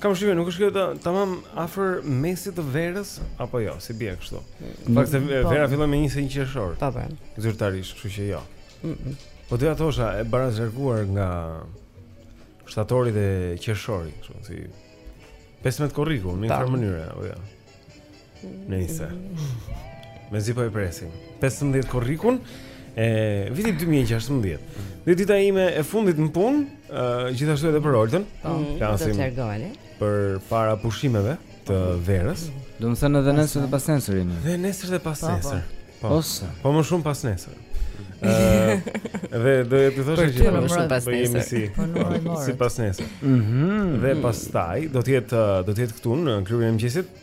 Kam vështirë, nuk është kjo tamam afër mesit të verës, apo jo, si bie kështu. Në fakt se po. vera fillon me njëzet e një qershor. Po po. Zyrtarisht, kështu që jo. Po doja të thosha, e barazlarguar nga shtatori dhe qershori, kështu, si... 15 korriku, në një farë mënyre, apo jo. Nëse. Mezi po e presim. 15 korrikun e vitit 2016. Dhe dita ime e fundit në punë, uh, gjithashtu edhe për Oltën. Po, mm, do të largoheni. Për para pushimeve të verës. Mm. Domethënë edhe nesër dhe pas nesër jemi. Dhe nesër dhe pas po, po. nesër. Po. Ose. Po më shumë pas nesër. dhe do të thosha që më shumë pas nesër. Si, po, si pas nesër. Mhm. Dhe pastaj do të jetë do të jetë këtu në klubin e mëngjesit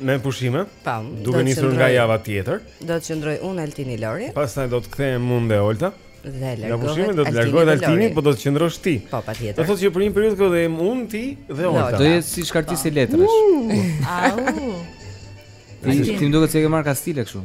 Me pushime. Pam. Duke nisur nga java tjetër. Do të qëndroj unë Altini Lori. Pastaj do të kthehem unë dhe Olta. Dhe largohet. Nga pushime do të largohet Altini, po do të qëndrosh ti. Po patjetër. Do thotë që për një periudhë do të jem unë ti dhe Olta. Do jetë si shkartisje po. letrash. Au. Ti më duket e ke marrë kastile kështu.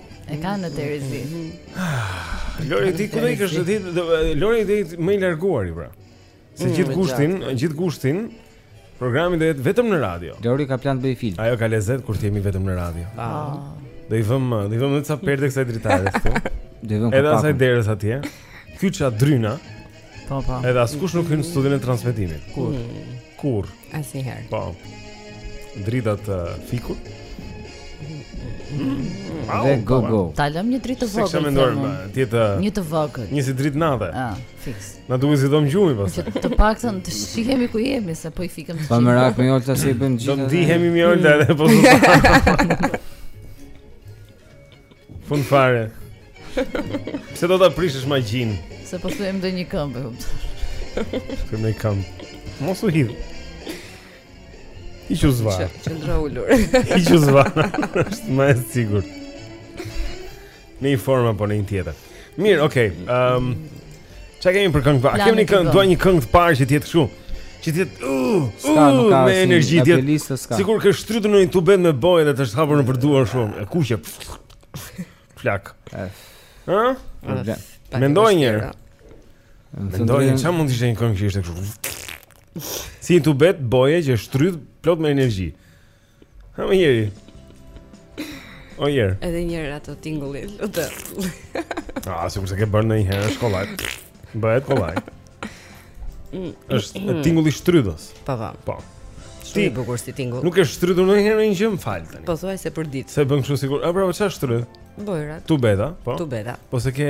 E ka në terezi. Lori ti ku do ikësh ti? Lori do ikë më i larguari pra. Se mm, gjithë gushtin, gjithë gushtin programi do jetë vetëm në radio. Lori ka plan të bëjë film. Ajo ka lezet kur të jemi vetëm në radio. Ah. Do i vëm, do i vëm edhe ca perde kësaj dritares këtu. Do i vëm këtu. Edhe asaj derës atje. Kyça dryna. Po, po. Edhe askush nuk hyn në studion e transmetimit. Kurrë. Mm. Kurrë. Asnjëherë. Po. Drita të fikur. Dhe go go. Ta lëmë një dritë të vogël. Seksa mendon më, të jetë një të vogël. Një si dritë nate. Ah, fiks. Na duket si dhomë gjumi pastaj. Të paktën të shihemi ku jemi se po i fikëm. Pa merak me Oltën si bën gjithë. Do ndihemi me Oltën edhe po. Fund fare. Pse do ta prishësh magjinë? Se po thyejmë ndonjë këmbë. Për me kam. Mos u hidh. Ik zvarrë Qëndro ulur Ik zvarrë Është më e sigurt Në një formë apo në një tjetër Mirë, okej okay, um, Çka kemi për këngë? A kemi këngë, dua një këngë të parë që të jetë kështu. Që të jetë uh, s'ka, uh, nuk ka me energji të jetë. Sikur ke shtrydhur në një tubet me bojë dhe të është hapur nëpër duar shumë. E kuqe. Flakë. Ë? Mendo një herë. Mendo një çfarë mund të ishte një këngë që ishte kështu. Si një tubet boje që është shtrydh plot me energji. A më njëri. O jer. Edhe një herë atë tingullin. Ah, sikur s'e ke bërë ndonjëherë në shkollë. Bëhet kollaj. Mm. Është mm. tingulli shtrydhës. Po, po. Po. Shumë e bukur si tingull. Nuk ke shtrydhur ndonjëherë ndonjë gjë, më fal tani. Pothuajse përditë. Se bën kështu sikur, a bravo, çfarë shtrydh? Bojrat. Tubeta, po. Tubeta. Po se ke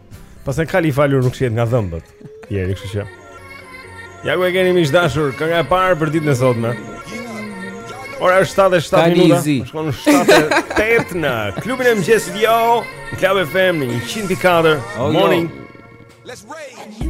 Pastaj kali i falur nuk shihet nga dhëmbët Jeri, kështu që Ja ku e keni miq të dashur, kënga e parë për ditën e sotme Ora është 7 e 7 minuta Kani zi Shkon 7 e 8 në klubin e mëngjesit jo Në Club FM 104 oh, Morning yo. Let's ride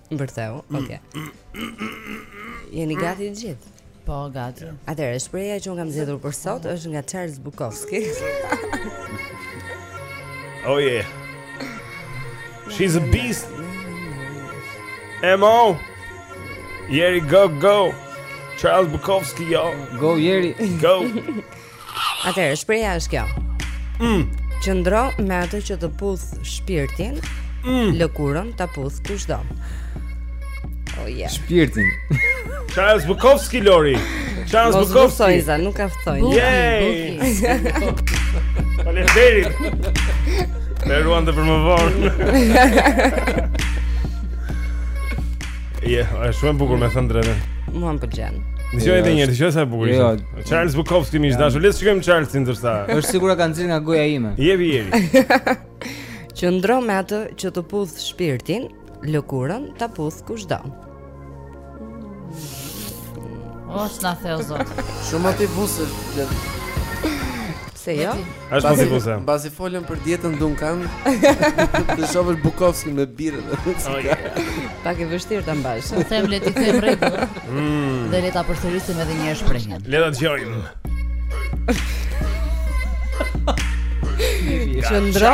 Mbërtheu, mm. okay. Jeni gati të gjithë? Po, gati. Atëherë, shprehja që unë kam zgjedhur për sot është nga Charles Bukowski. oh yeah. She's a beast. Emo. Jeri go go. Charles Bukowski, yo. Go Jeri. Go. Atëherë shprehja është kjo. Mm. Qëndro me atë që të puth shpirtin, mm. lëkurën ta puth kushdo. Oh yeah. Shpirtin. Charles Bukowski Lori. Charles Mos Bukowski. Mos vjen nuk ka ftojnë. Yay. Faleminderit. Me ruan të për më vonë. Je, yeah, është shumë e bukur me thënë të drejtën. Mua m'pëlqen. Dëgjoje edhe një herë, dëgjoje sa e bukur ishte. Jo, Charles Bukowski miq të dashur. Le të shikojmë Charlesin ndërsa. Është sigurt ka nxjerr nga goja ime. Jevi jeri. Qëndro me atë që të puth shpirtin, lëkurën ta puth kushdo. Mos na theu zot. Shumë ti vusë. Pse jo? Është mos i buzë. Bazi folën për dietën Dunkan. Të shohësh Bukovski me birrë. Okej. Pak e vështirë ta mbash. Të them le t'i themi rregull. Mm. Dhe le ta përsërisim edhe një herë shprehjen. Le ta dëgjojmë. Qëndro.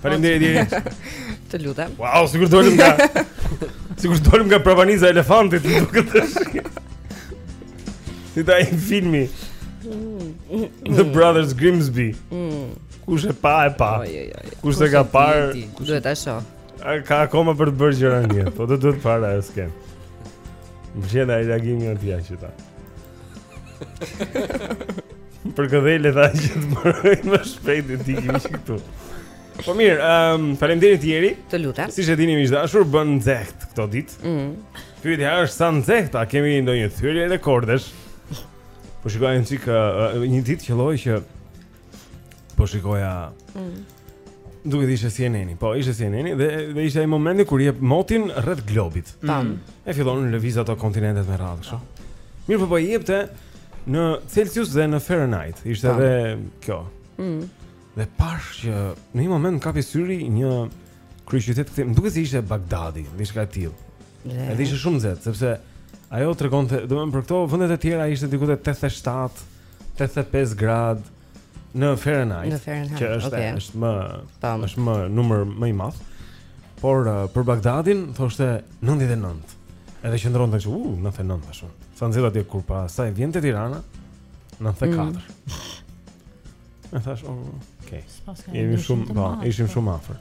Faleminderit Jeri. Të lutem. Wow, sikur dolëm nga sikur dolëm nga prapanica e elefantit, më duket tash. Si te ai filmi. The Brothers Grimsby. Mm. Kush e pa e pa. Kush s'e ka parë? Kush duhet ta shohë? A ka akoma për të bërë gjëra një, po do të duhet parë ajo skenë. Më vjen ai reagimi i atij që ta. Për këtë dhe tha që të merre më shpejt e të ikim që këtu Po mirë, um, ehm, faleminderit Jeri Të lutem Siç e dini miq të dashur, bën nxehtë këto ditë mm. Pyetja është sa nxehtë, a kemi ndonjë thyerje rekordesh Po shikoja që uh, një ditë qëlloi që Po shikoja. Mm. Më duket ishte CNN-i, po ishte CNN-i dhe dhe ishte ai momenti kur jep motin rreth globit. Tam. Mm. E fillojnë lëvizin ato kontinentet me radhë kështu. Mirëpo po jepte në Celsius dhe në Fahrenheit. Ishte edhe kjo. Mm. Dhe pashë që në një moment kapi syri një kryeqytet këtu, më duket se ishte Bagdadi, diçka e tillë. Edhe ishte shumë nxehtë sepse ajo tregonte, domethënë për këto vendet e tjera ishte diku te 87 85 gradë në Fahrenheit. Në Fahrenheit. Që është okay. është më Tam. është më numër më i madh. Por uh, për Bagdadin thoshte 99. Edhe qëndronte kështu, uh, 99 tash. Sa nxehtë atje kur pastaj vjen te Tirana? 94. Mm. E thashë, oh, okay. Jemi shumë, po, ishim shumë afër.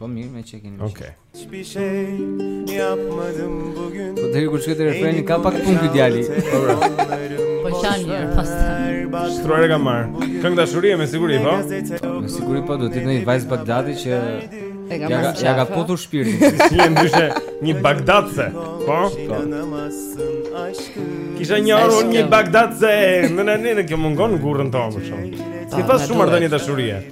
Po mirë me çekin. Okej. Okay. Hiçbir şey yapmadım bugün. Po deri kur është te refreni ka pak punë ky djali. Po bra. Po shan njeri pastaj. Shtruar e ka marrë. Këngë dashurie me siguri, po? Me siguri po do t'jetë ndonjë vajzë Bagdadi që e ka marrë. Ia ka këputur shpirtin. Si e ndyshe një Bagdadse, po? po. Kisha një orë një Bagdadse. Në në në kjo mungon gurrën tonë për shkak. S'ke pas marrëdhënie dashurie.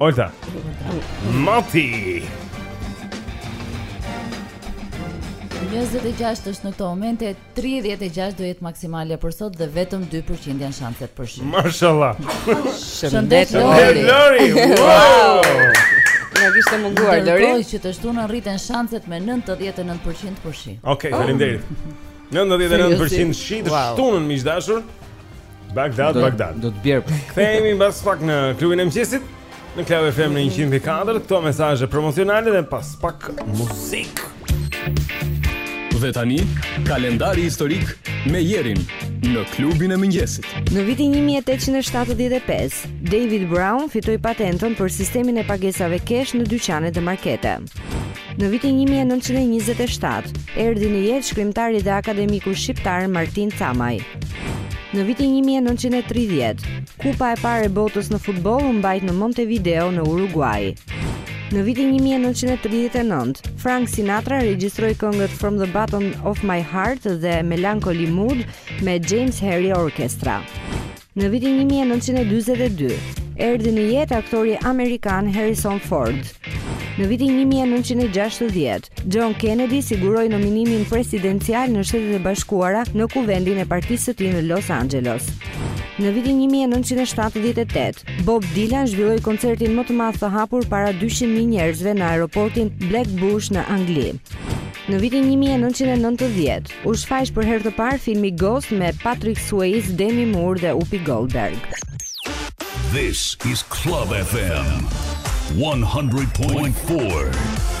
Olta. Moti. 26 është në këto momente, 36 do jetë maksimalja për sot dhe vetëm 2% janë shanset për shi. Mashallah. Shëndet Lori. Lori. Wow. Na kishte munguar Lori. Ndërkohë që të shtunën rriten shanset me 99% për shi. Okej, okay, faleminderit. 99% shi të shtunën miq të dashur. Bagdad, do, Bagdad. Do të bjerë. Kthehemi mbas pak në klubin e mëngjesit. Në Club FM në 104, këto mesazhe promocionale dhe pas pak muzikë. Dhe tani, kalendari historik me Jerin në klubin e mëngjesit. Në vitin 1875, David Brown fitoi patentën për sistemin e pagesave cash në dyqanet dhe markete. Në vitin 1927, erdhi në jetë shkrimtari dhe akademiku shqiptar Martin Camaj. Në vitin 1930, Kupa e parë e botës në futboll u mbajt në Montevideo në Uruguay. Në vitin 1939, Frank Sinatra regjistroi këngët From the Bottom of My Heart dhe Melancholy Mood me James Harry Orchestra. Në vitin një mijë e nëntëqind e dyzet e dy, erdhi në jetë aktori amerikan Harrison Ford. Në vitin 1960, John Kennedy siguroi nominimin presidencial në Shtetet e Bashkuara në kuvendin e partisë së tij në Los Angeles. Në vitin 1978, Bob Dylan zhvilloi koncertin më të madh të hapur para 200.000 njerëzve në aeroportin Blackbushe në Angli. Në vitin 1990, U shfaq për herë të parë filmi Ghost me Patrick Swayze, Demi Moore dhe Whoopi Goldberg. This is Club FM 100.4.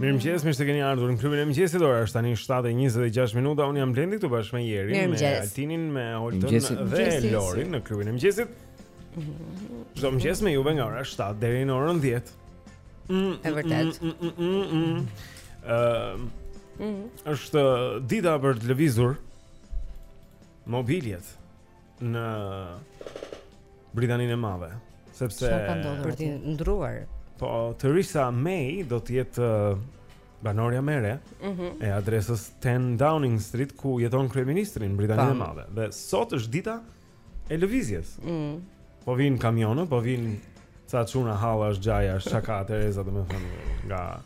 Mirëmëngjes, mirë se keni ardhur në klubin e mëngjesit Ora është tani 7.26 minuta Unë jam Blendi këtu bashkë me Jerin Mirëmëngjes Me Altinin, me Holtën dhe Lorin në klubin e mëngjesit Çdo mëngjes me juve nga ora 7 Deri në orën 10 E vërtet është dita për të lëvizur Mobiljet në Britaninë e Madhe, sepse çfarë ka ndodhur për të ndruar. Po Theresa May do të jetë uh, banorja më e re mm -hmm. e adresës 10 Downing Street ku jeton kryeministri në Britaninë e Madhe. Dhe sot është dita e lëvizjes. Mm. Po vijnë kamionët, po vijnë ca çuna hallash, xhajash ça ka Teresa domethënë nga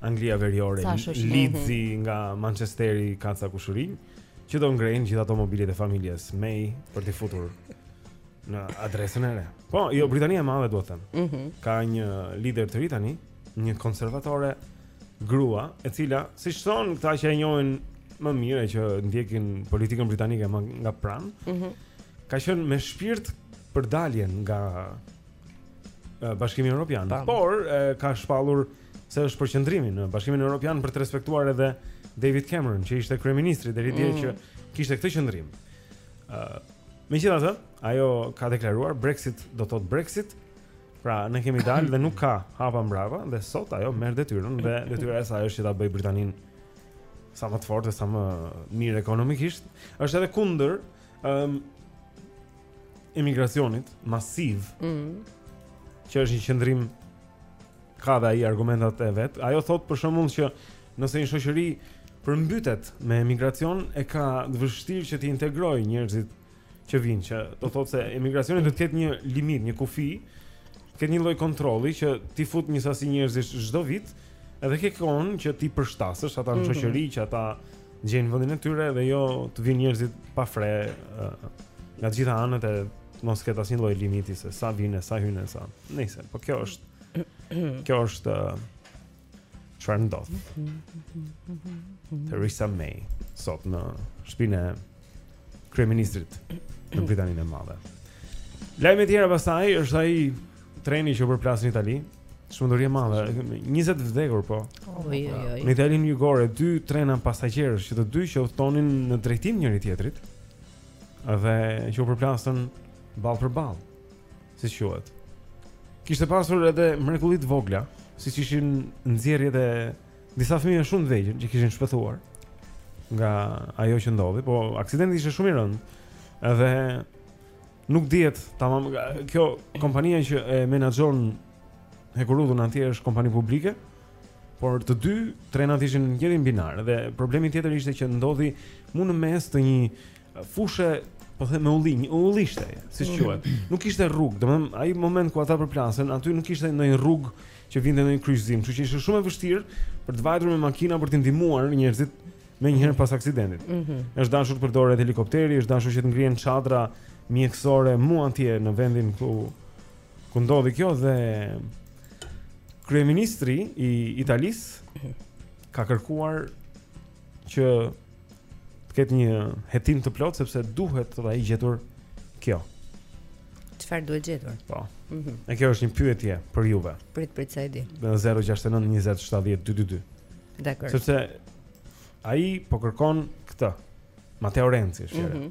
Anglia Veriore, Leedsi mhm. nga Manchesteri ka ca kushërinj. Që do ngrejnë gjithë ato mobiljet e familjes May për t'i futur në adresën e re. Po, jo Britania e Madhe duhet të them. Mm -hmm. Ka një lider të ri tani, një konservatore grua, e cila siç thonë këta që e njohin më mirë që ndjekin politikën britanike më nga pranë. Mm -hmm. Ka qenë me shpirt për daljen nga Bashkimi Evropian, por e, ka shpallur se është për qëndrimin në Bashkimin Evropian për të respektuar edhe David Cameron, që ishte kryeministri deri dje mm. që kishte këtë qëndrim. Ë, uh, megjithatë, ajo ka deklaruar Brexit do të thotë Brexit. Pra, ne kemi dalë dhe nuk ka hapa mbrapa dhe sot ajo merr detyrën dhe detyra e saj është që ta bëjë Britaninë sa më të fortë e sa më mirë ekonomikisht. Është edhe kundër ë um, emigracionit masiv. Mm. Që është një qëndrim Ka dhe ai argumentat e vet. Ajo thotë për shembull që nëse një shoqëri përmbytet me emigracion e ka të vështirë që të integrojë njerëzit që vijnë, që do thotë se emigracioni duhet të ketë një limit, një kufi, të ketë një lloj kontrolli që ti fut një sasi njerëzish çdo vit, edhe ke kohën që t'i përshtasësh ata në Mhm. shoqëri që ata të gjejnë vendin e tyre dhe jo të vinë njerëzit pa fre ë, nga të gjitha anët e të mos ketë asnjë lloj limiti se sa vijnë, e sa hyjnë, e sa. Nëse, po kjo është Kjo është uh, çfarë ndodh. Theresa May sot në shpinën e kryeministrit në Britaninë e Madhe. Lajme tjera pastaj është ai treni që u përplas në Itali. Çmenduri e madhe, 20 vdekur po. Oj oj oj. Në Italinë jugore dy trena pasagjerësh që të dy që udhtonin në drejtim njëri tjetrit dhe që u përplasën ballë për ballë. siç quhet. Kishte pasur edhe mrekulli të vogla, siç ishin nxjerrjet e disa fëmijëve shumë të vegjël që kishin shpëtuar nga ajo që ndodhi, po aksidenti ishte shumë i rëndë. Edhe nuk dihet tamam kjo kompania që e menaxhon hekurudhën andej është kompani publike, por të dy trenat ishin në njërin binar dhe problemi tjetër ishte që ndodhi mu në mes të një fushë po them me ullinj, një ullishte, siç mm. quhet. Nuk kishte rrugë, domethënë ai moment ku ata përplasën, aty nuk kishte ndonjë rrugë që vinte, ndonjë kryqëzim, kështu që ishte shumë e vështirë për të vajtur me makina për të ndihmuar njerëzit menjëherë pas aksidentit. Mm -hmm. Është dashur të përdoret helikopteri, është dashur që të ngrihen çadra mjekësore mu atje në vendin ku ku ndodhi kjo dhe kryeministri i Italisë ka kërkuar që të ketë një hetim të plotë sepse duhet fajtori gjetur kjo. Çfarë duhet gjetur? Po. Mhm. Mm e kjo është një pyetje për juve. Prit prit se e di. 069 20 70 222. Dakord. Sepse ai po kërkon këtë. Matteo Renzi, është. Mm -hmm.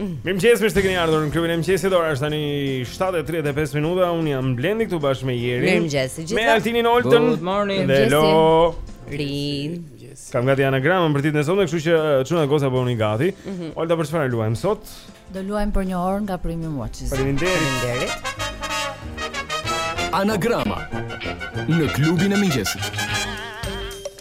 Mirëmëngjes, mirë se keni ardhur në klubin e mëngjesit. Ora është tani 7.35 minuta Unë jam Blendi këtu bashkë me Jerin Mirëmëngjes të gjithë Me Altinin, Oltën Good morning Dhe Lorin Kam gati anagramën për ditën e sotme, kështu që çuna dhe goca për po unë i gati mm -hmm. Olta për çfarë luajmë sot Do luajmë për një orë nga Premium Watches Faleminderit Anagrama Në klubin e mëngjesit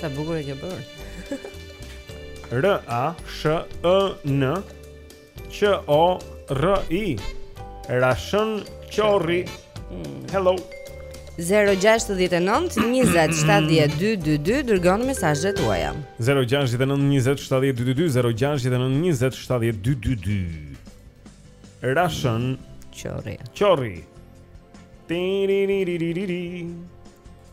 Sa bukur e ke bërë. R A S H E N Q O R I Rashën Qorri. Mm. Hello. 0-6-19-27-12-22 Dërgoni mesazhet tuaja 0-6-19-27-12-22 0-6-19-27-12-22 Rashën Qorri Qorri Ti-ri-ri-ri-ri-ri-ri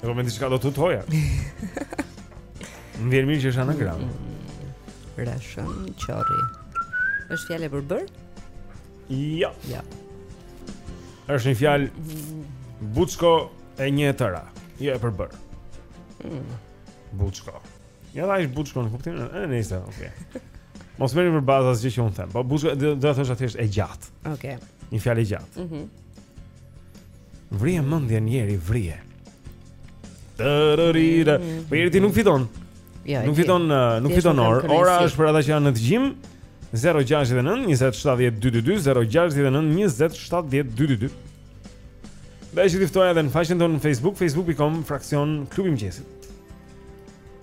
E po një diçka do të thoja. Më vjen mirë që është anagram. Rashën Qorri. Është fjalë e përbërë? Jo. Jo. Është një fjalë buçko e tëra. Jo e përbërë. Mm. Buçko. Ja dha ish buçko në kuptimin e, eh, nëse, okay. Mos merrni për bazë asgjë që un them. Po buçko do të thosh thjesht e gjatë. Okej. Okay. Një fjalë e gjatë. Mhm. Mm vrije mendjen Jeri vrije. Tërorira. Mm -hmm. Po Jeri ti nuk fiton. Ja, jo, nuk fiton, uh, nuk fiton orë. Ora është për ata që janë në dëgjim. 069 20 70 222 069 20 70 222 Dhe i ftoj edhe në faqen tonë në Facebook, facebook.com, fraksion, klubi mëngjesit.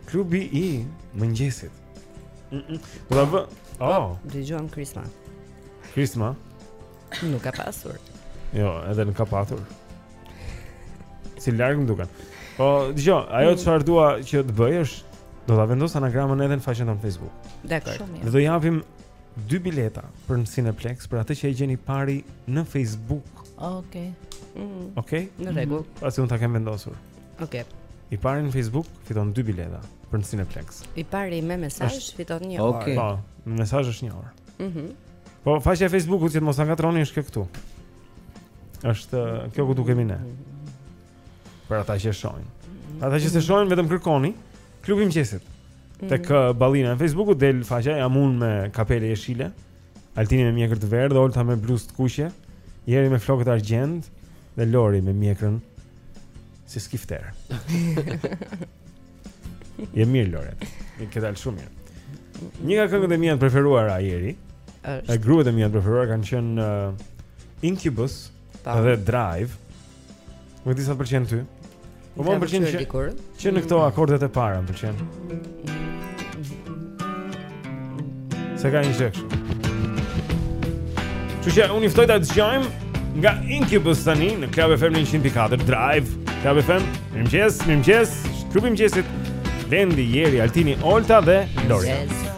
Klubi i mëngjesit. Mm -mm. Do të vë. Oh, dëgjojmë Krisma. Krisma. Nuk ka pasur. Jo, edhe nuk ka pasur. Si larg më duken. Po, dëgjoj, ajo mm. çfarë dua që të bëj është do ta vendos anagramën edhe në faqen tonë Facebook. Dakord. Dhe do japim dy bileta për në Cineplex për atë që e gjen i pari në Facebook. Okej. Okay. Mm. Okej. Okay? Në rregull. Mm. Pasi un ta kem vendosur. Okej. Okay. I pari në Facebook fiton 2 bileta për në Cineplex. I pari me mesazh është... fiton 1 orë. Okej. Okay. Po, me mesazh është 1 orë. Mhm. Mm po faqja e Facebookut që të mos ta ngatërroni është kjo këtu. Është kjo ku dukemi ne. Për ata që shohin. Ata që s'e shohin vetëm kërkoni klubi mëngjesit. Mm -hmm. Tek uh, ballina e Facebookut del faqja jam unë me kapele jeshile. Altini me mjekër të verdhë, Olta me bluzë të kuqe, Jeri me flokët argjend dhe Lori me mjekrën si skifter. Je mirë Lori. Ke dalë shumë mirë. Një nga këngët e mia të preferuara Jeri. Është. Grupet e mia të preferuara kanë qenë uh, Incubus Ta. Dhe Drive. E di sa të pëlqen ty. Po më pëlqen që që në këto akordet e para më pëlqen. Se ka një gjësh. Kështu që unë i ftoj ta dëgjojmë nga Incubus tani në Club FM 104 Drive. Club FM, mirëmëngjes, mirëmëngjes. Klubi i mëngjesit. Blendi, Jeri, Altini, Olta dhe Lori. Yes.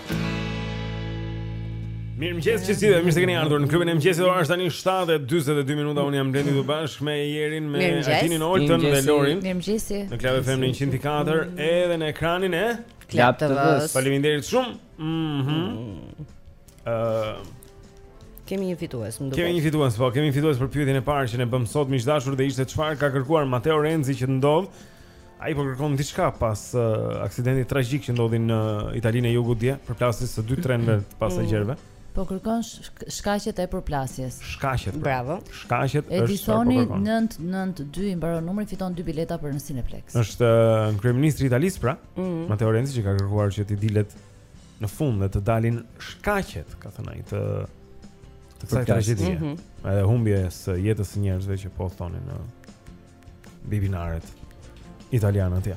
Mirëmëngjes që u gdhi dhe, mirë se keni ardhur në klubin e mëngjesit Ora është tani 7.42 minuta, unë jam Blendi këtu bashkë me Jerin, me Altinin Oltën dhe Lorin Mirëmëngjesi Në Club FM në 104 edhe në ekranin e Club TV-së Faleminderit shumë mm -hmm. uh, Kemi një fitues, më duket Kemi një fitues, po, kemi një fitues për pyetjen e parë që ne bëmë sot miq të dashur dhe ishte çfarë ka kërkuar Matteo Renzi që të ndodhë Ai po kërkon diçka pas uh, aksidentit tragjik që ndodhi në Italinë e Jugut dje, përplasjes së dy trenëve të pasagjerëve. Mm. Po kërkon shkaqet e përplasjes. Shkaqet. Pra. Bravo. Shkaqet është Edisoni 992 i mbaron numri fiton dy bileta për në Cineplex. Është uh, kryeministri i Italisë pra, mm -hmm. Matteo Renzi që ka kërkuar që t'i dilet në fund dhe të dalin shkaqet, ka thënë ai, të të kësaj tragjedie. Mm -hmm. Edhe humbjes së jetës së njerëzve që po udhëtonin në bibinaret italiane atje.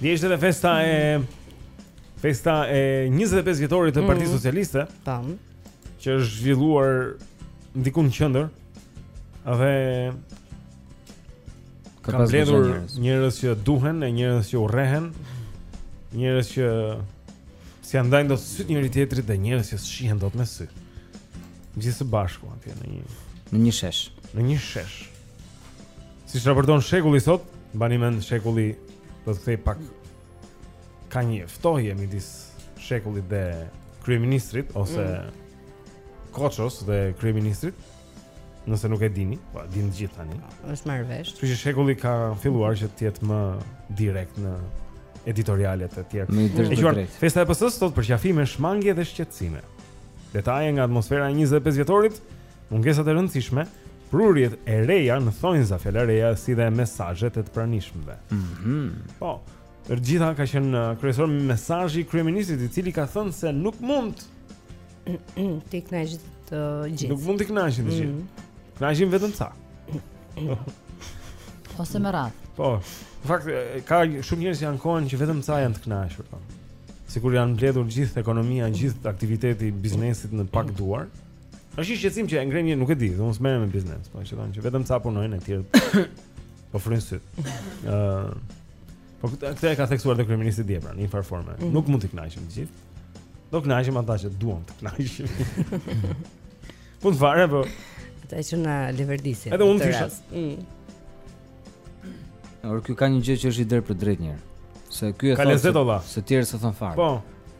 Dje ishte dhe festa e festa e 25 vjetorit të mm. Partisë Socialiste. Tam. Që është zhvilluar diku në qendër. Dhe ka mbledhur njerëz që duhen e njerëz që urrehen. Njerëz që s'ia ndajnë dot sytë njëri-tjetrit dhe njerëz që s'shihen dot me sy. Gjithë së bashku atje në një në një shesh. Në një shesh. Siç raporton shekulli sot, mbani mend shekulli do të kthej pak ka një ftohje midis shekullit dhe kryeministrit ose mm. Koços dhe kryeministrit. Nëse nuk e dini, po e dinë të gjithë tani. Është marrë vesh. Kështu që shekulli ka filluar që të jetë më direkt në editorialet e tjera. Në drejtë drejt. Festa e PS-së thotë përqafime, shmangie dhe shqetësime. Detaje nga atmosfera e 25 vjetorit Mungesat e rëndësishme, prurjet e reja në thonjza fjala reja si dhe mesazhet e të pranishmëve. Mhm. Mm po. Të gjitha ka qenë uh, kryesori mesazhi i kryeministrit i cili ka thënë se nuk mund të kënaqë të gjithë. Nuk mund të kënaqë të gjithë. Mm. Kënaqim vetëm ca. Ose me radhë. Po. Në fakt ka shumë njerëz që ankohen që vetëm ca janë të kënaqur. Po. Sikur janë mbledhur gjithë ekonomia, gjithë aktiviteti i biznesit në pak duar. Është një shqetësim që e ngrenë, nuk e di, unë s'merrem me biznes, po që thonë që vetëm ca punojnë etj. Po frynë sytë. Ë Po këtë e ka theksuar dhe kryeministri dje pra, në një farë forme. Mm -hmm. Nuk mund të kënaqim të gjithë. Do kënaqim ata që duam të kënaqim. Po të varet po. Ata që na leverdisin. Edhe unë thjesht. Mm. Por ky ka një gjë që është i drejtpërdrejtë njëherë. Se ky e thotë. Ka lezet olla. Se tjerët s'e thonë fare. Po.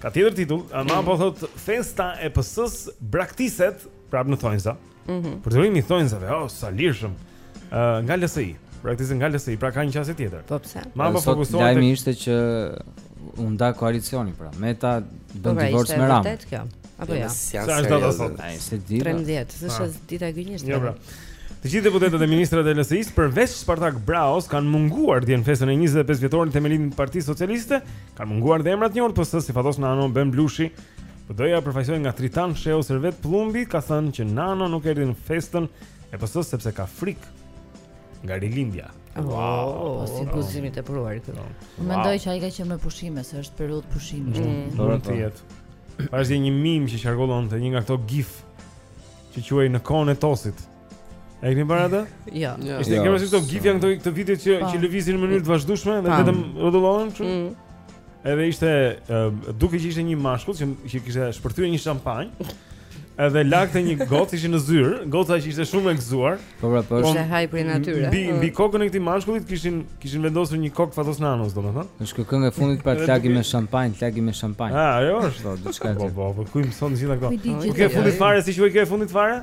Ka tjetër titull, ama mm. po thotë festa e PS-s braktiset prapë në thonjza. Mhm. Mm përdorimi i thonjzave, oh, sa lirshëm. Ë uh, nga LSI, braktiset nga LSI, pra ka një qasje tjetër. Po pse? Mapo fokusohet. Lajmi ishte që u nda koalicioni pra. Meta bën po, pra, divorc me Ramën. Vërtet kjo. Apo jo. Sa është data sot? Ai s'e di. 13, s'është ah. dita e gënjeshtrave. Jo pra. Të gjithë deputetët e ministrat e LSI-së përveç Spartak Brahos kanë munguar dje në festën e 25 vjetorit të themelimit të Partisë Socialiste, Kanë munguar dhe emrat një orë pësë si fatos nano ben blushi Po doja përfaqësoj nga Tritan Shehu Servet Pëllumbi ka thënë që Nano nuk erdi në festën e PS-së sepse ka frikë nga Rilindja oh, Wow, oh, si oh, guxim i tepruar këtu wow. Mendoj që ai ka qenë me pushime, se është periudhë pushimesh mm, mm. Mund të jetë Pashë dhe një mim që qarkullonte një nga këto gif Që quhej në kohën e Tosit E keni parë atë? Jo. jo. Ishte jo, kemi si këto gif janë këto këto video që po. që lëvizin në mënyrë të vazhdueshme dhe vetëm rrotullohen kështu. Mm. Edhe ishte dukej që ishte një mashkull që që kishte shpërthyer një shampanjë. Edhe lagte një gocë ishin në zyrë, goca që ishte shumë e gëzuar. Po pra, po. Ishte high për natyrë. Mbi mm. mbi kokën e këtij mashkullit kishin kishin vendosur një kokë Fatos Nanos, domethënë. Një këngë e fundit pra lagi me shampanjë, lagi me shampanjë. Ah, ajo është. Po, diçka. Po, po, po, ku i mëson gjithë ato. Kjo e fundit fare, si quhet kjo e fundit fare?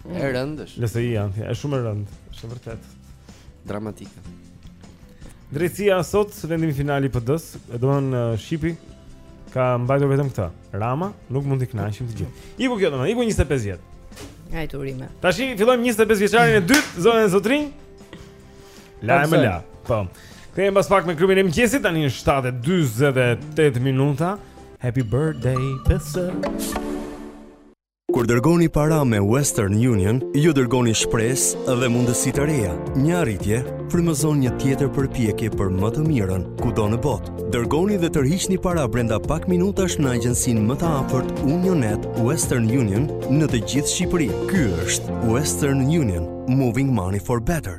E mm. rëndë është. LSI-ja, është shumë e rëndë, është vërtet dramatike. Drejtësia sot vendimin final i PD-s, e domethënë uh, Shqipi ka mbajtur vetëm këtë. Rama nuk mund t'i kënaqim të gjithë. Iku kjo domethënë, iku 25 vjet. Nga ne urime. Tashi fillojmë 25 vjeçarin e dytë, zonja e zotërinj. La e më la. Po. Kthehem pas pak me klubin e mëngjesit tani në 7:48 minuta. Happy birthday, Pesa. Kur dërgoni para me Western Union, ju dërgoni shpresë dhe mundësi të reja. Një arritje frymëzon një tjetër përpjekje për më të mirën, kudo në botë. Dërgoni dhe tërhiqni para brenda pak minutash në agjensinë më të afërt Unionnet Western Union në të gjithë Shqipërinë. Ky është Western Union, Moving Money for Better.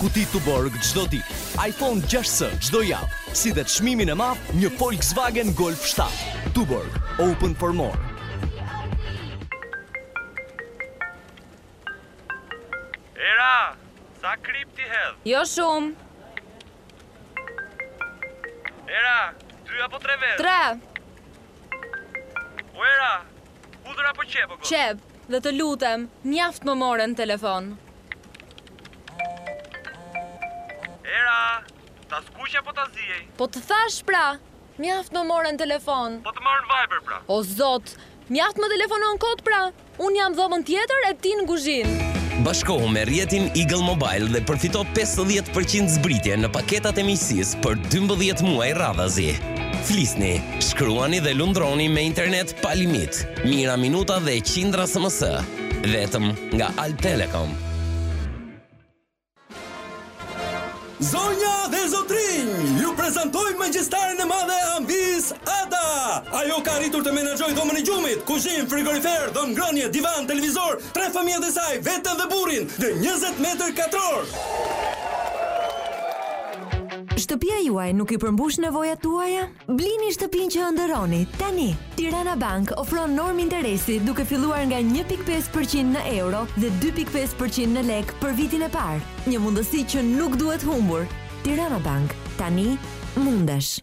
Kuti Tuborg çdo ditë, iPhone 6s çdo javë, si dhe çmimin e madh një Volkswagen Golf 7. Tuborg, open for more. Era, sa krip ti hedh? Jo shumë. Era, dy apo tre vezë? Tre. O Era, Hudhër apo qepë do ti? Qepë, dhe të lutem, mjaft më more në telefon. Era, ta skuq apo ta ziej? Po të thashë pra, mjaft më more në telefon. Po të marr në Viber pra? O zot, mjaft më telefono kot pra, unë jam në dhomën tjetër e ti në guzhinë. Bashkohu me rrjetin Eagle Mobile dhe përfito 50% zbritje në paketat e miqësisë për 12 muaj radhazi. Flisni, shkruani dhe lundroni me internet Pa limit, mijëra minuta dhe qindra SMS, vetëm nga Albtelecom. Zonja dhe zotërinj, ju prezantojmë magjistaren e madhe Miss Ada. Ajo ka arritur të menaxhojë dhomën e gjumit, kuzhinë, frigorifer, dhomë ngrënieje, divan, televizor, tre fëmijët e saj, veten dhe burrin në njëzet metër katrorë. Shtëpia juaj nuk i përmbush nevojat tuaja? Blini shtëpinë që ëndërroni tani. Tirana Bank ofron normë interesi duke filluar nga 1.5% në euro dhe 2.5% në lek për vitin e parë. Një mundësi që nuk duhet humbur. Tirana Bank, tani mundesh.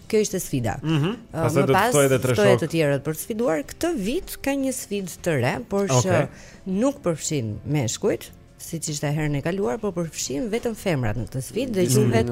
Kjo ishte sfida. Ëh. Mm Pastaj do të ftojë edhe tre shokë të tjerët për të sfiduar. Këtë vit ka një sfidë të re, por që okay. nuk përfshin meshkujt, siç ishte herën e kaluar, por përfshin vetëm femrat në këtë sfidë dhe quhet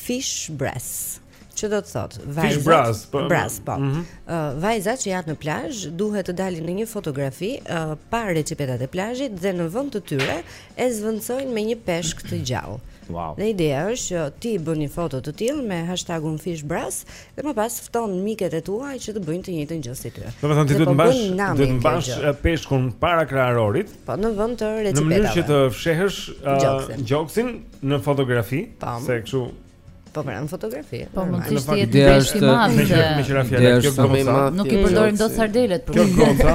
Fish Bras. Që do të thot, vajzat, Fish Bras, po. Bras, po. Mm -hmm. uh, vajzat që janë në plazh duhet të dalin në një fotografi uh, pa recipetat e plazhit dhe në vend të tyre e zëvendësojnë me një peshk të gjallë. Wow. Dhe ideja është që ti bën një foto të tillë me hashtagun fishbras dhe më pas fton miket e tua që të bëjnë të njëjtën gjë si ty. Domethënë ti duhet të, po, mbash, duhet të mbash peshkun para kraharorit. Po në vend të recipetave. Në mënyrë që të fshehësh gjoksin. gjoksin në fotografi, po. se kështu Po pra, në fotografi. Po mund të ishte një peshk i madh. Për fjalë, kjo goca. Nuk i përdorim dot sardelet për këtë. Kjo goca,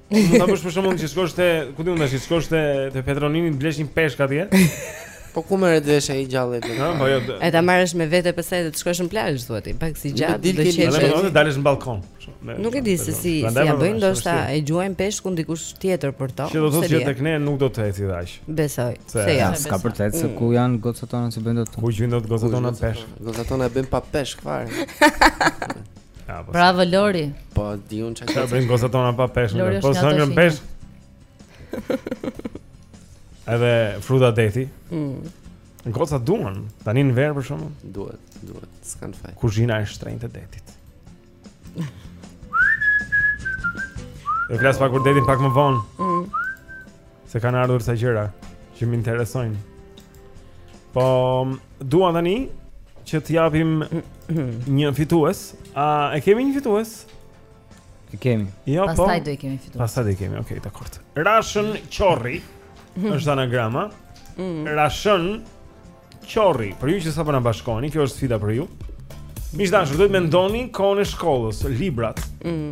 Mund ta bësh për shaka që shkosh te, ku diun tash, shkosh te te Petronini të blesh një peshk atje. Po ku merret vesh a është gjallë ai? Ha, po jo. E ta marrësh me vete pse të shkosh në plazh thua ti, pak si gjatë do të jetë. Edhe mund të dalësh në balkon. Nuk e di se si si ia bëjnë, ndoshta e gjuajnë peshkun dikush tjetër për to. Që do të thotë që tek ne nuk do të eci fare. Besoj. Se ja, s'ka për të ecë ku janë gocat tona, s'e bëjnë dot. Ku gjejnë dot gocat tona peshk. Gocat tona e bëjnë pa peshk fare. Ja, po Bravo se... Lori. Po di un çka. S'e bëjnë gocat tona pa peshk. Po s'hëngrën peshk. Edhe fruta deti. Mm. Gocat duan. Tani në verë për shkakun. Duhet, duhet. S'kanë faj. Kuzhina e shtrenjtë e detit. Do flas pak për detin pak më vonë. Mm. Se kanë ardhur ca gjëra që më interesojnë. Po dua tani që të japim një fitues. A e kemi një fitues? E kemi. Jo, po. Pastaj do i kemi fitues. Pastaj do i kemi. Okej, okay, dakor. Rashën Qorri është anagrama. Mm. Rashën Qorri, për ju që sapo na bashkoheni, kjo është sfida për ju. Miq të dashur, duhet mendoni kohën e shkollës, librat. Mm.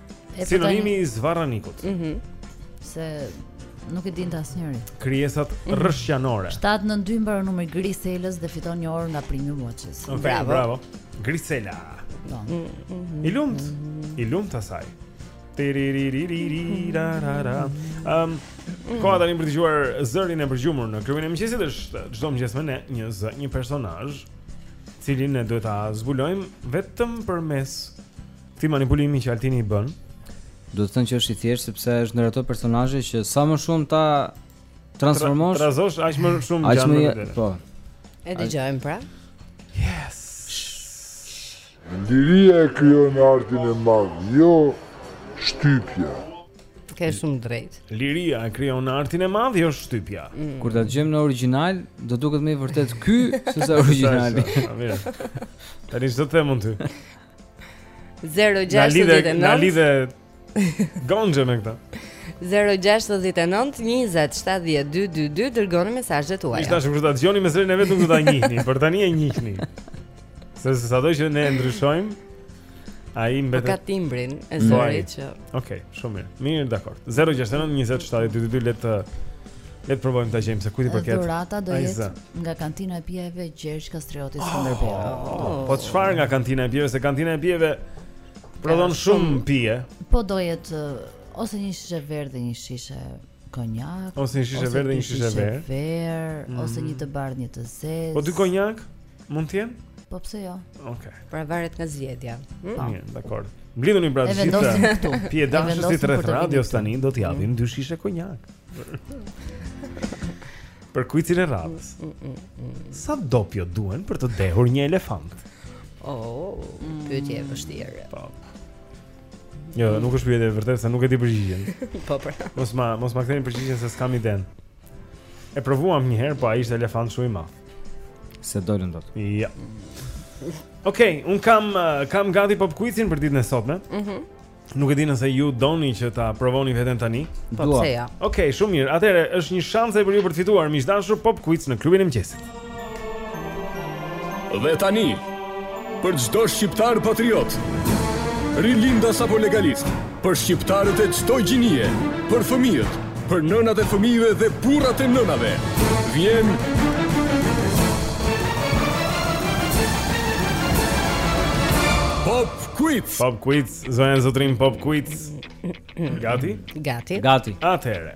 Po Sinonimi i zvarranikut. Mhm. Mm se nuk e dinte asnjëri. Krijesat mm -hmm. rrëshqanore. 792 mbaron numri i Griselës dhe fiton një orë nga Premium Watches. Okay, bravo. bravo. Grisela. Mm -hmm. I lumtë. I lumtë asaj. Tiririririra. Ehm, koha tani për të dëgjuar zërin e përgjumur në klubin e mëngjesit është çdo mëngjes me ne një zë, një personazh, të cilin ne duhet ta zbulojmë vetëm përmes Këtij manipulimi që Altini i bën, do të thënë që është i thjeshtë sepse është ndër ato personazhe që sa më shumë ta transformosh, tra, trazosh aq më shumë gjallë. Po. E dëgjojmë pra. Yes. Liria e krijon artin e madh, jo shtypja. Ke shumë të drejtë. Liria e krijon artin e madh, jo shtypja. Mm. Kur ta dëgjojmë në origjinal, do duket më i vërtetë ky se sa origjinali. Mirë. Tani ç'do të them unë ty. 069 Na lidhe Gonxhe me këto 069 20 70 222 Dërgoni mesazhet tuaja Është ashtu kur ta dëgjoni me zërin e vet nuk do ta njihni Por tani e njihni Se se sado që ne e ndryshojmë Ai mbetet Por ka timbrin e zërit që Okej, okay, shumë mirë. Mirë, dakor. 069 20 70 222 le të le të provojmë ta gjejmë se kujt i përket. Dhurata do jetë nga kantina e pijeve Gjergj Kastrioti Skënderbeu. Oh, po çfarë nga kantina e pijeve? Se kantina e pijeve prodhon shumë pije. Po do jetë ose një shishe verë dhe një shishe konjak, ose një shishe verë dhe një shishe verë, ver, mm. ose një të bardhë, një të zezë. Po dy konjak? Mund të jenë? Po pse jo? Okej. Okay. Pra varet nga zgjedhja. Hmm? Po. Mirë, dakor. Mblidhuni pra të gjithë. Pijedashës të rreth radios tani do t'i japim dy shishe konjak. për kuicin e radhës. Mm, mm, mm, Sa dopjo duhen për të dehur një elefant? Oh, pyetje e vështirë. Po. Jo, nuk është pyetje e vërtetë, se nuk e di përgjigjen. Po, po. Mos ma, mos ma ktheni përgjigjen se s'kam idenë. E provuam një herë, po ai ishte elefant shumë i madh. S'e dehëm dot. Ja. Okej, okay, unë kam uh, kam gati pop quizin për ditën e sotme. Mhm. Mm Nuk e di nëse ju doni që ta provoni veten tani. Po pse jo? Ja. Okej, okay, shumë mirë. Atëherë është një shans edhe për ju për të fituar miq të dashur pop quiz në klubin e mëngjesit. Dhe tani Për çdo shqiptar patriot, rilindas apo legalist, për shqiptarët e çdo gjinie, për fëmijët, për nënat e fëmijëve dhe burrat e nënave, vjen Pop Quiz. Pop Quiz, zonja e zotërinj Pop Quiz. Gati? Gati. Gati. Atëherë.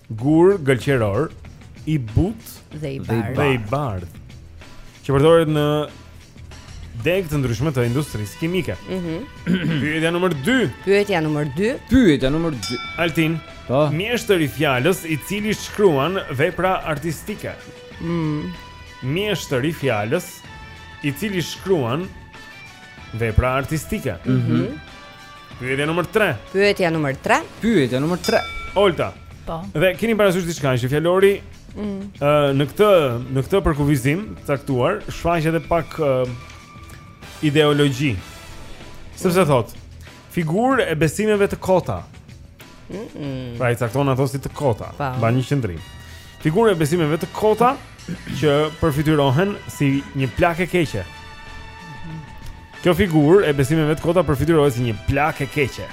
Gur gëlqeror i butë dhe i bardhë. Dhe i bardhë. Që përdoret në degë të ndryshme të industrisë kimike. Mhm. Mm Pyetja numër 2. Pyetja numër 2. Pyetja numër 2. Altin. Po. Mjeshtër i fjalës i cili shkruan vepra artistike. Mhm. Mm Mjeshtër i fjalës i cili shkruan vepra artistike. Mhm. Mm Pyetja numër 3. Pyetja numër 3. Pyetja numër 3. Olta. Po. Dhe keni parasysh diçka që fjalori ë mm. uh, në këtë në këtë përkufizim të caktuar shfaq edhe pak uh, ideologji. Sepse mm. thotë, figurë e besimeve të kota. Mm -mm. Pra i cakton ato si të kota, po. mban një qëndrim. Figurë e besimeve të kota që përfytyrohet si një plakë e keqe. Kjo figurë e besimeve të kota përfytyrohet si një plakë e keqe.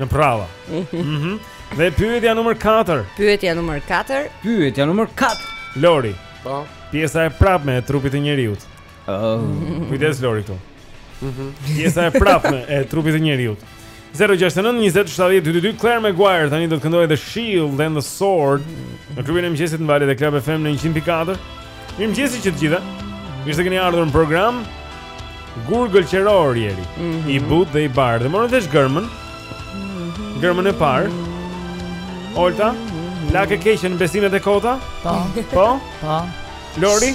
Në përralla. Mhm. Mm Dhe pyetja numër 4. Pyetja numër 4. Pyetja numër 4. Lori. Po. Pjesa e prapme e trupit të njeriut. Oh. Kujdes Lori këtu. Mhm. Mm Pjesa e prapme e trupit të njeriut. 069 20 70 222 Claire Maguire tani do të këndojë The Shield and the Sword në klubin e mëngjesit në valët e Club FM në 100.4. Mirëmëngjesi që të gjithë. Mirë se keni ardhur në program. Gur gëlqeror Jeri. Mm -hmm. I butë dhe i bardhë. Morën vesh germën. Mhm. Germën e parë. Olta, mhm. plakë e keqe në besimet e kota? Po. Po. Po. Lori.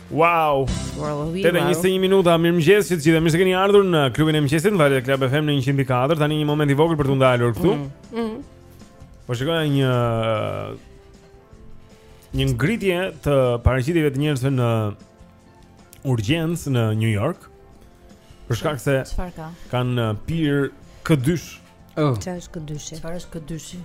Wow. Edhe 21 minuta, mirëmëngjes, që të gjithë. Mirë se keni ardhur në klubin e mëngjesit, në valët e Club FM në 104. Tani një moment i vogël për t'u ndalur këtu. Mm. Mm. Po shikoja një një ngritje të paraqitjeve të njerëzve në urgjencë në New York. Për shkak se kanë pirë K2 Oh. Çfarë është K2-shi? Çfarë është K2-shi?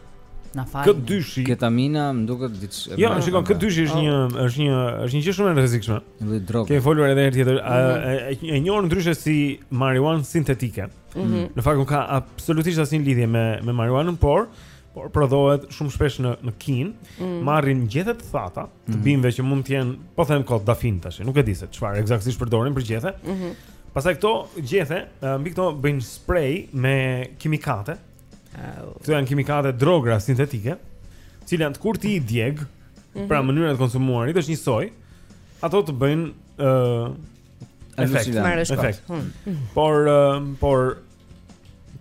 Na fal. K2-shi. Ketamina, më duket diç. Jo, më shikon K2-shi është oh. një është një është një gjë shumë e rrezikshme. Një drogë. Kemi folur edhe herë tjetër, mhm. e njohur ndryshe si marijuana sintetike. Mhm. Në fakt nuk ka absolutisht asnjë lidhje me me marijuanën, por por prodhohet shumë shpesh në në Kinë. Mhm. Marrin gjethe të thata të bimëve që mund të jenë, po them kot dafine tash, nuk e di se çfarë ekzaktësisht përdorin për gjethe. Pastaj këto gjethe, mbi këto bëjnë spray me kimikate. Këto janë kimikate droga sintetike, të cilat kur ti i djeg, mhm. pra mënyra e të konsumuarit është njësoj, ato të bëjnë ë uh, efekt, efekt. Hmm. Por uh, por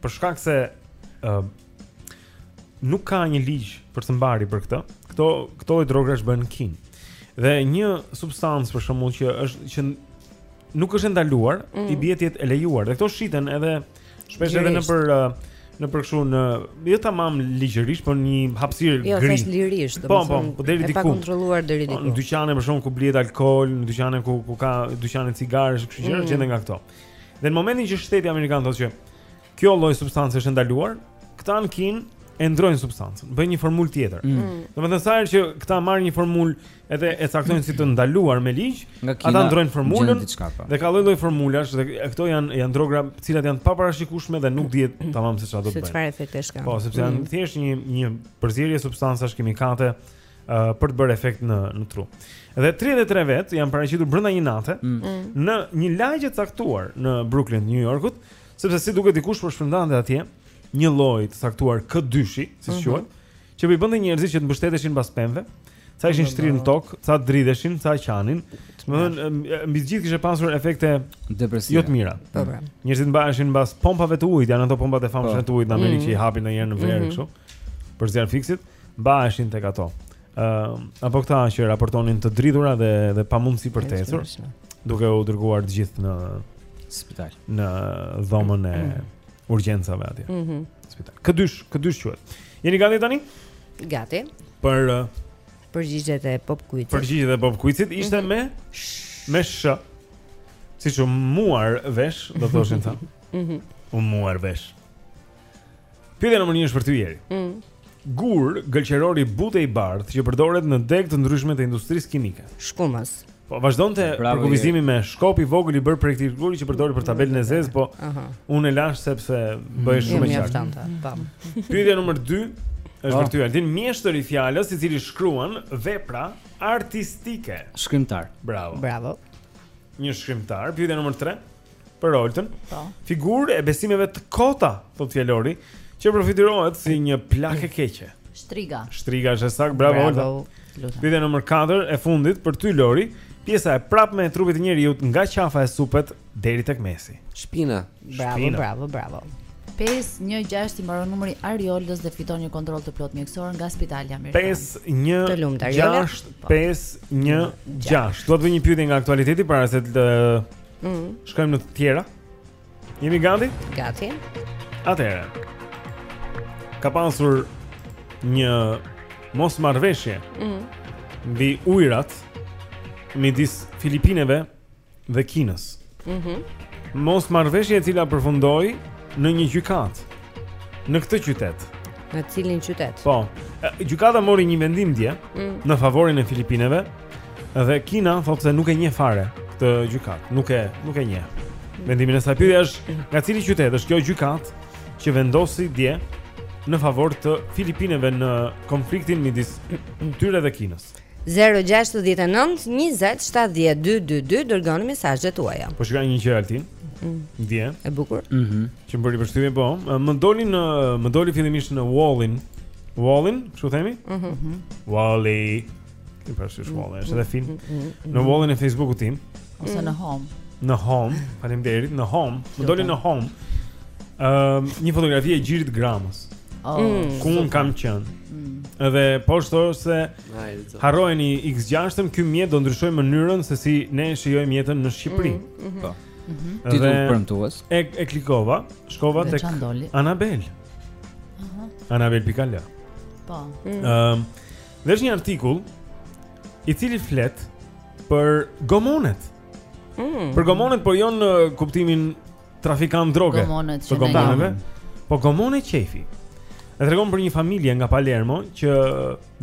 për shkak se uh, nuk ka një ligj për së mbari për këtë. Këto këto lloj drogash bëhen në Kinë. Dhe një substancë për shembull që është që nuk është e ndaluar, mm. i bie të jetë e lejuar. Dhe këto shiten edhe shpesh edhe nëpër uh, nëpër kështu në jo tamam ligjërisht, por një hapësirë jo, gri. Jo, thjesht lirisht, po, po, po deri diku. E pakontrolluar deri po, diku. Në dyqane për shembull ku blihet alkool, në dyqane ku ku ka dyqane cigaresh, kështu që mm. gjenden nga këto. Dhe në momentin që shteti amerikan thotë që Kjo lloj substance është ndaluar. Këta në Kinë e ndrojnë substancën, bëjnë një formulë tjetër. Mm. mm. Domethënë sa herë që këta marrin një formulë edhe e caktojnë si të ndaluar me ligj, ata ndrojnë formulën po. dhe ka lloj-lloj formulash dhe këto janë janë drogra të cilat janë të paparashikueshme dhe nuk dihet tamam se çfarë do të bëjnë. Se çfarë efektesh kanë. Po, sepse janë mm. thjesht një një përzierje substancash kimikate uh, për të bërë efekt në në tru. Dhe 33 vet janë paraqitur brenda një nate mm. në një lagje të caktuar në Brooklyn, New Yorkut, Sepse si duket dikush po shpërndante atje një lloj të caktuar K2-shi, siç mhm. quhet, mm -hmm. që po i bënte njerëzit që të mbështeteshin mbas pemëve. Ca ishin shtrirë në tokë, ca dridheshin, ca qanin. Domethënë, mbi të gjithë kishte pasur efekte depresive. Jo të mira. Po. po. Njerëzit mbaheshin mbas pompave të ujit, janë ato pompat e famshme po. të ujit në Amerikë që i mm. hapin ndonjëherë në verë mhm. kështu. Për zjarrfikësit, mbaheshin tek ato. uh, apo këta që raportonin të dridhura dhe dhe pamundësi për të ecur, duke u dërguar të gjithë në spital, në dhomën e mm. urgjencave atje. Mm -hmm. Spital. K2-sh, K2-sh quhet. Jeni gati tani? Gati. Për uh, përgjigjet e pop quizit. Përgjigjet e pop quizit ishte mm -hmm. me me sh. Siç u muar vesh, do thoshin thënë. Mhm. U muar vesh. Pyetja nr. 1 është për ty Jeri. Mhm. Gur gëlqeror i butë e i bardhë që përdoret në degë të ndryshme të industrisë kimike. Shkumës. Po vazhdonte përkufizimi me shkop i vogël i bërë prej këtij guri që përdoret për tabelën e zezë, po unë e lashë sepse bëhej mm, shumë e qartë. Po. Pyetja numër 2 është po. për ty, Altin, mjeshtër i fjalës i cili shkruan vepra artistike. Shkrimtar. Bravo. Bravo. Një shkrimtar. Pyetja numër 3. për Oltën. Po. Figurë e besimeve të kota, thotë fjalori, që përfytyrohet si një plakë e keqe. Shtriga. Shtriga është e saktë, bravo Olta. Pyetja nr. 4 e fundit për ty Lori, pjesa e prapme e trupit të njeriut nga qafa e supet deri tek mesi. Shpina. Bravo, Shpina. bravo, bravo. 516 i mbaron numri Ariolës dhe fiton një kontroll të plotë mjekësor nga Spitali Amerikan. 516 516. Do të bëj një pyetje nga aktualiteti para se të Mm. Shkojmë në të tjera. Jemi gati? Gati. Atëherë. Ka pasur një mosmarrëveshje. Mhm. Mm mbi ujërat midis Filipineve dhe Kinës. Mhm. Mm mosmarrëveshje e cila përfundoi në një gjykatë në këtë qytet. Në cilin qytet? Po. Gjykata mori një vendim dje mm. në favorin e Filipineve. Dhe Kina thotë se nuk e njeh fare këtë gjykatë, nuk e nuk e njeh. Vendimin e saj pyetja është nga cili qytet është kjo gjykatë që vendosi dje në favor të Filipineve në konfliktin midis tyre dhe Kinës. 069 20 70 222 dërgoni mesazhet tuaja. Po shikoja një gjë Altin. Mm. Dje. E bukur. Mhm. Mm që më bëri përshtypje po. Më doli në më doli fillimisht në Wallin. Wallin, ç'i themi? Mhm. Mm Walli. Ti pashë Wall-E, është edhe film. Në wallin e Facebookut tim ose në home. Në home, faleminderit, në home. Më doli në home. Ëm, një fotografi e Gjirit Gramës. Oh, mm. ku un kam qen. Mm. Edhe thoshte harrojeni X6-ën, ky mjet do ndryshojë mënyrën se si ne shijojmë jetën në Shqipëri. Mm, mhm. Po. Mhm. Titull premtues. E e klikova, shkova tek Anabel. Aha. Anabel pikë al. Po. Ëm, Dhe është një artikull i cili flet për gomonet. Mm. Për gomonet po jo në kuptimin trafikant droge. të gomoneve. Po gomone qejfi. E tregon për një familje nga Palermo që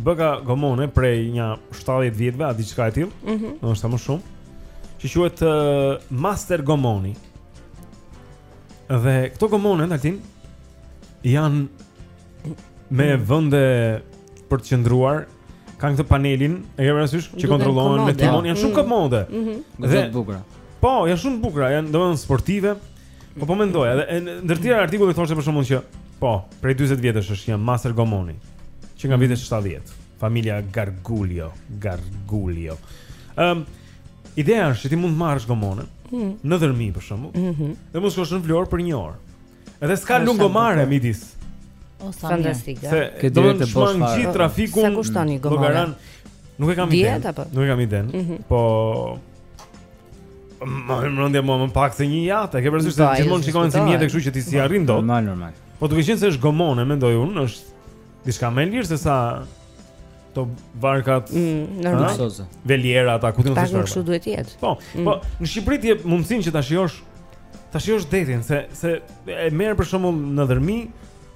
bëka gomone prej nja 70 vjetëve a diçka e tillë, mm -hmm. ndoshta më shumë, që quhet uh, Master Gomoni. Dhe këto gomone Altin janë me vende për të qëndruar kanë këtë panelin, e ke parasysh, që kontrollohen me timon, janë shumë mm. komode. Mhm. Dhe të bukura. Po, janë shumë të bukura, janë domethënë sportive. Po po mendoja, edhe ndër të tjera artikulli thoshte për shkakun që po, prej 40 vjetësh është një Master Gomoni, që nga mm. vitet 70, familja Gargulio, Gargulio. Ëm um, Ideja është që ti mund të marrësh gomonën mm. në Dhërmi për shembull. Mm -hmm. Dhe mund të shkosh në Vlorë për një orë. Edhe s'ka lungomare midis. O sa fantastike. Se do ta shmangë gjithë trafikun. Sa kushton një gomone? Nuk e kam idenë. Nuk e kam idenë. Mhm. Po ma merr mendja më pak se një jaht, e ke parasysh se gjithmonë shikohen si mjete kështu që ti s'i arrin dot Normal, normal Po duke qenë se është gomone, mendoj unë, është Diçka më e lirë sesa ato varkat mm, normal. Veliera ato ku di unë se çfarë. Kështu duhet të jetë. Po, po mm. po në Shqipëri të jep mundësinë që ta shijosh ta shijosh detin se se e merr për shembull në Dhërmi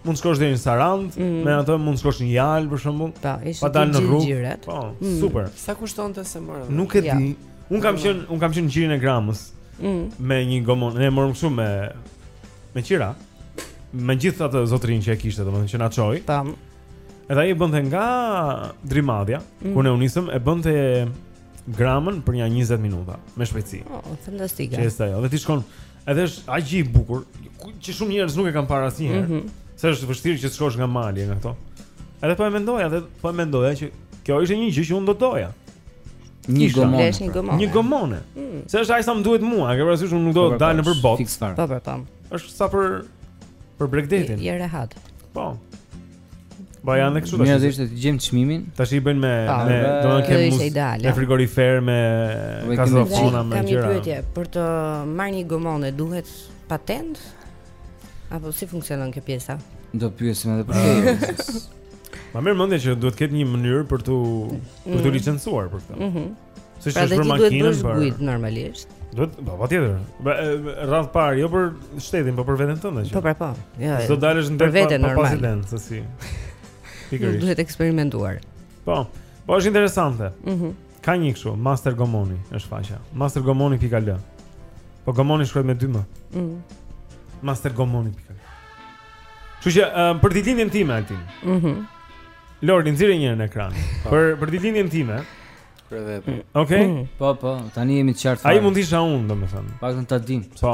mund të shkosh deri në Sarandë, mm. me ato mund të shkosh në Jal për shembull. Po, pa dalë në rrugë. Po, mm. super. Sa kushtonte s'e more? Nuk e di. Un kam qen, un kam qen në gjirin e Gramës. Mm. Me një gomone, ne morëm shumë me Me qira Me gjithë atë zotërinë që e kishte domethënë që na çoi Tam Edhe ai e bënte nga Drimadja mm. Kur ne u nisëm e bënte Gramën për nja 20 minuta Me shpejtësi oh, Fantastike Ç'është ajo Dhe ti shkon Edhe është gji i bukur Që shumë njerëz nuk e kanë parë asnjëherë mm -hmm. Se është vështirë që të shkosh nga mali e nga këto Edhe po e mendoja Edhe po e mendoja që Kjo ishte një gjë që unë do doja Një gomone. Është një gomone. Një gomone. Mm. Se është ai sa më duhet mua, e ke parasysh unë nuk dua të dal nëpër botë. Fiks fare. Po, po, po. Është sa për për bregdetin. Je rehat. Po. Po janë këtu tash. Mirë, do gjejmë çmimin. Tash i bëjnë me ah, me do të kem mus. Me frigorifer me kasetofona me gjëra. Kam një pyetje, për të marrë një gomone duhet patentë? Apo si funksionon kjo pjesa? Do pyesim edhe për këtë. Ma merr mendja që duhet të ketë një mënyrë për t'u për t'u mm. licencuar për këtë. Mhm. Se pra është për makinën për guid normalisht. Duhet, po patjetër. Pra, Radhë parë, jo për shtetin, po për veten tënde që. Po pra po. Jo. Do dalësh në det vetëm normal. Po president, se si. Pikërisht. Duhet eksperimentuar. Po. Po është interesante. Mhm. Ka një kështu, Master Gomoni është faqja. Master Gomoni pika lë. Po Gomoni shkruhet me dy m. Mm. Master Gomoni pika. Kështu që um, për ditëlindjen time aty. Mhm. Mm Lori nxirre një në ekran. Po. Për për ditëlindjen time. Për vetë. Okej. Okay? Mm. Po po, tani jemi të qartë. Ai mund të isha unë, domethënë. Paktën ta dim. Po.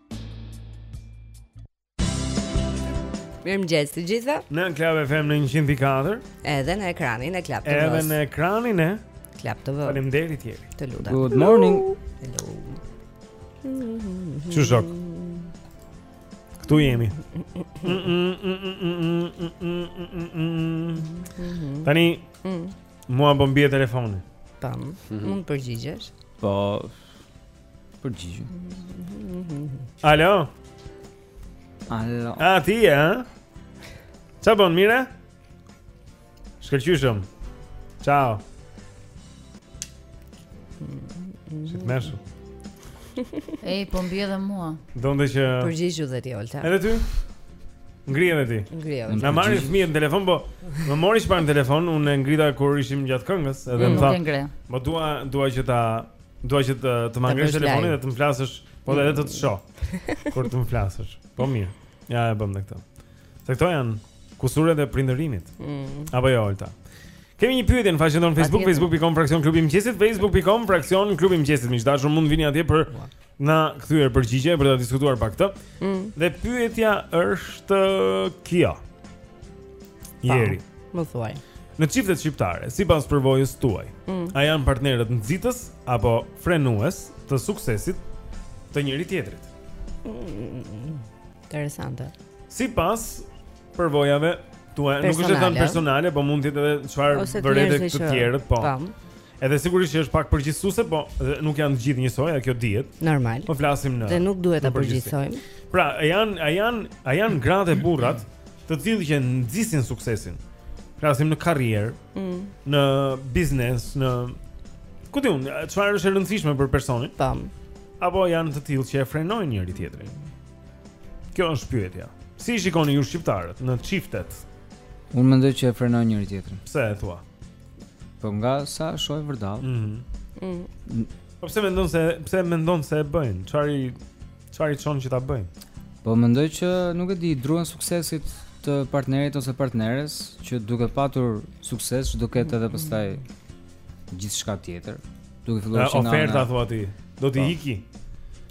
Mirëmëngjes të gjithë Në Club FM në 104 Edhe në ekranin e Club TV-së Edhe në ekranin e Club TV-së Faleminderit Jeri Të luda Good morning Hello O shok Këtu jemi Tani Mua po m'bie telefoni Tam Mund përgjigjesh Po Përgjigju. Alo. Alo. A ti e? Ça bon mirë? Shkëlqyeshëm. Ciao. Si të meshu Ej, po m'bie edhe mua Domethënë që Përgjigju dhe ti, Olta Edhe ty? Ngrije dhe ti Ngrije dhe ti Na marrin fëmijët në telefon, po Më mori shpar në telefon Unë e ngrita kur ishim gjatë këngës Edhe mm, më tha Po dua, dua që ta Dua që të të ma ngresh telefonin dhe të më flasësh, po edhe të të shoh. Kur të më flasësh. Po mirë. Ja e bëmë këtë. Se këto janë kusuret e prindërimit. Mm. Apo jo, Olta. Kemi një pyetje në faqen tonë Facebook, facebook.com fraksion klubi i mëngjesit, facebook.com fraksion klubi i mëngjesit. Miq të dashur mund të vini atje për t'na kthyer përgjigje për ta diskutuar pak këtë. Mm. Dhe pyetja është kjo. Jeri. Më thuaj. Në çiftet shqiptare, sipas përvojës tuaj, mm. a janë partnerët nxitës apo frenues të suksesit të njëri tjetrit? Mm. Interesante. Sipas përvojave tuaj, nuk është vetëm personale, po mund të jetë edhe çfarë vëren të tjerët, po. Tam. Edhe sigurisht që është pak përgjithësuese, po nuk janë të gjithë njësoj, kjo dihet. Normal. Po flasim në. Dhe nuk duhet ta përgjithësojmë. Pra, janë janë janë gratë e burrat të tillë që nxisin suksesin. Flasim në karrierë, mm. në biznes, në ku di un, çfarë është e rëndësishme për personin? Tam. Apo janë të tillë që e frenojnë njëri tjetrin. Kjo është pyetja. Si shikoni ju shqiptarët në çiftet? Unë mendoj që e frenojnë njëri tjetrin. Pse e thua? Po nga sa shoh vërdall. Mhm. Mm mm. Po pse mendon se pse mendon se e bëjnë? Çfarë Çfarë i çon që ta bëjnë? Po mendoj që nuk e di, druhen suksesit të partnerit ose partneres që duke patur sukses do ketë edhe pastaj gjithçka tjetër. Duke filluar që oferta thua ti, do të po. iki.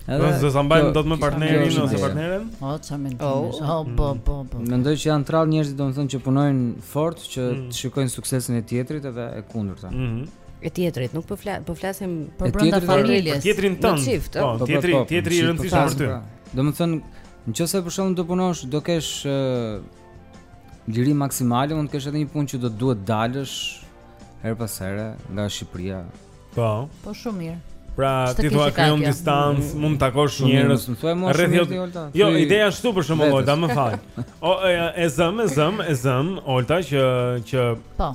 Edhe do të mbajnë dot më partnerin ose partneren? O ça mendon? Oh. Oh, po mm. po po. Mendoj që janë të rrallë njerëzit domethënë që punojnë fort që mm. të shikojnë suksesin e tjetrit edhe e kundërta. Mhm. e tjetrit, nuk po flas, po flasim për brenda familjes. Për tjetrin tënd. Po, po, po, tjetri, po, tjetri i rëndësishëm për ty. Pra. Domethënë, nëse për shembull do punosh, do kesh uh, liri maksimale, mund të kesh edhe një punë që do të duhet të dalësh herë pas here nga Shqipëria. Po. Po shumë mirë. Pra, ti thua që jam distancë, mund të takosh njerëz. Rreth jo. Jo, ideja është super shumë e vogël, më fal. O e zëm, e zëm, e zëm, Olta që që Po.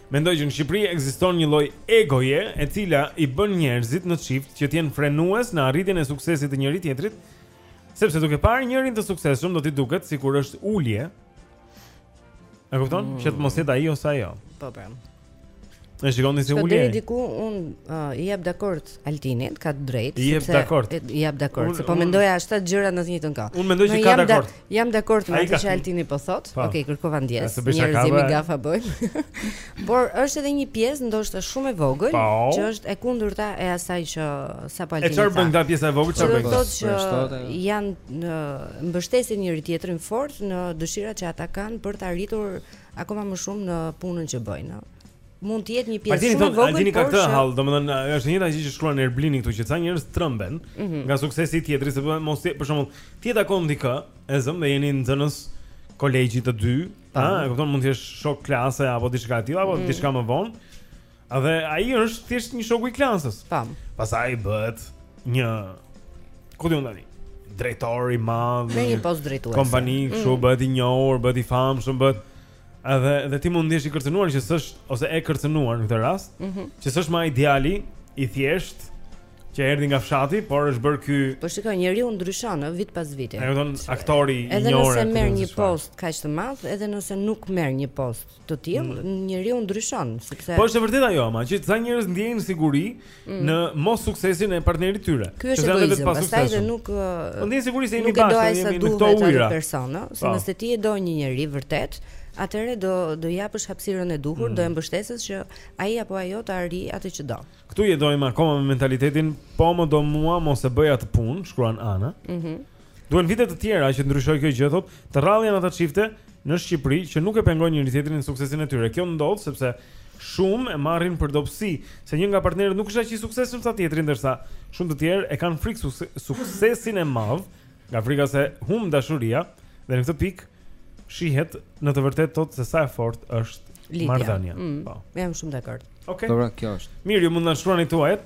Mendoj që në Shqipëri ekziston një lloj egoje e cila i bën njerëzit në çift që të jenë frenues në arritjen e suksesit të njëri-tjetrit, sepse duke parë njërin të suksesshëm do t'i duket sikur është ulje. E kupton? Mm. Që të mos jetë ai ose ajo. Po po. E shikon si ulje. Deri diku un uh, i jap dakord Altinit, ka të drejtë, sepse i jap dakord. I jap dakord, se po mendoja njëqind gjëra në të njëjtën kohë. Un mendoj që ka dakord. Jam dakord me atë që Altini po thot. Po. Okej, okay, kërkova ndjes. Njerëz jemi gafa bëjmë. Por është edhe një pjesë ndoshta shumë e vogël pa, po. që është e kundërta e asaj që sapo Altini. E çfarë bën kjo pjesa e vogël çfarë bën? Do të thotë që janë mbështesin njëri tjetrin fort në dëshirat që ata kanë për të arritur akoma më shumë në punën që bëjnë. Mund të jetë një pjesë shumë e vogël. Altini ka këtë hall, domethënë është e njëjta gjë që shkruan Erblini këtu që ca njerëz tremben mm -hmm. nga suksesi i tjetrit, sepse mos ti për shembull, ti e takon dikë, e zëm dhe jeni nxënës kolegji të dy, a, mm -hmm. e kupton mund të jesh shok klase apo diçka e tillë apo mm -hmm. diçka më vonë. A dhe ai është thjesht një shoku i klasës. Tam. Pastaj bëhet një ku di un tani drejtor i madh. Me një post drejtues. Kompani, kështu mm. bëhet i njohur, bëhet i famshëm, bëhet Edhe dhe ti mund të jesh i kërcënuar që s'është ose e kërcënuar në këtë rast, mm -hmm. që s'është më ai djali i thjeshtë që erdhi nga fshati, por është bërë ky Po shikoj, njeriu ndryshon vit pas viti. Ai don aktori i njëjtë. Edhe nëse merr një post kaq të madh, edhe nëse nuk merr një post të tillë, mm. njeriu ndryshon, sepse Po është e vërtetë ajo ama, që ca njerëz ndjejnë siguri, mm. në mos suksesin e partnerit tyre. Ky është egoizëm, pastaj dhe nuk po ndjen siguri se jemi bashkë, jemi sa duhet me atë person, se po. nëse ti e do një njeri vërtet, atëherë do do i japësh hapësirën e duhur, mm. do e mbështesësh që ai apo ajo të arri atë që do. Këtu jetojmë akoma me mentalitetin po më do mua mos e bëj atë punë, shkruan Ana. Mhm. Mm Duhen vite të tjera që të ndryshojë kjo gjë, thotë, të rrallë janë ata çifte në Shqipëri që nuk e pengojnë njëri-tjetrin në suksesin e tyre. Kjo ndodh sepse shumë e marrin për dobësi se një nga partnerët nuk është aq i suksesshëm sa tjetri, ndërsa shumë të tjerë e kanë frikë suksesin e madh, nga frika se humb dashuria dhe në këtë pikë shihet në të vërtetë thotë se sa e fortë është marrëdhënia. Mm. Po. Jam shumë dakord. Okej. Okay. Pra kjo është. Mirë, ju mund të na shkruani tuajat.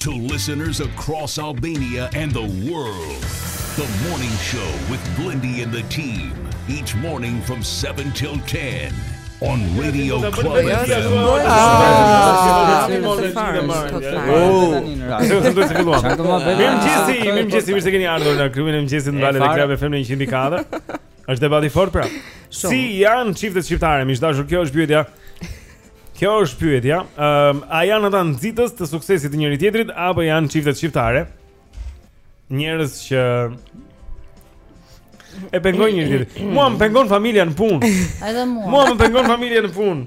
to listeners across Albania and the world. The morning show with Blindy and the team each morning from 7 till 10 on Radio Club FM. Është debat i fortë pra. Si janë çiftet shqiptare? Miq të dashur, kjo është pyetja. Kjo është pyetja. Ëm, um, a janë ata nxitës të suksesit të njëri-tjetrit apo janë çiftet shqiptare? Njerëz që e pengojnë njëri-tjetrin. Mua më pengon familja në punë. Edhe mua. Mua më pengon familja në punë.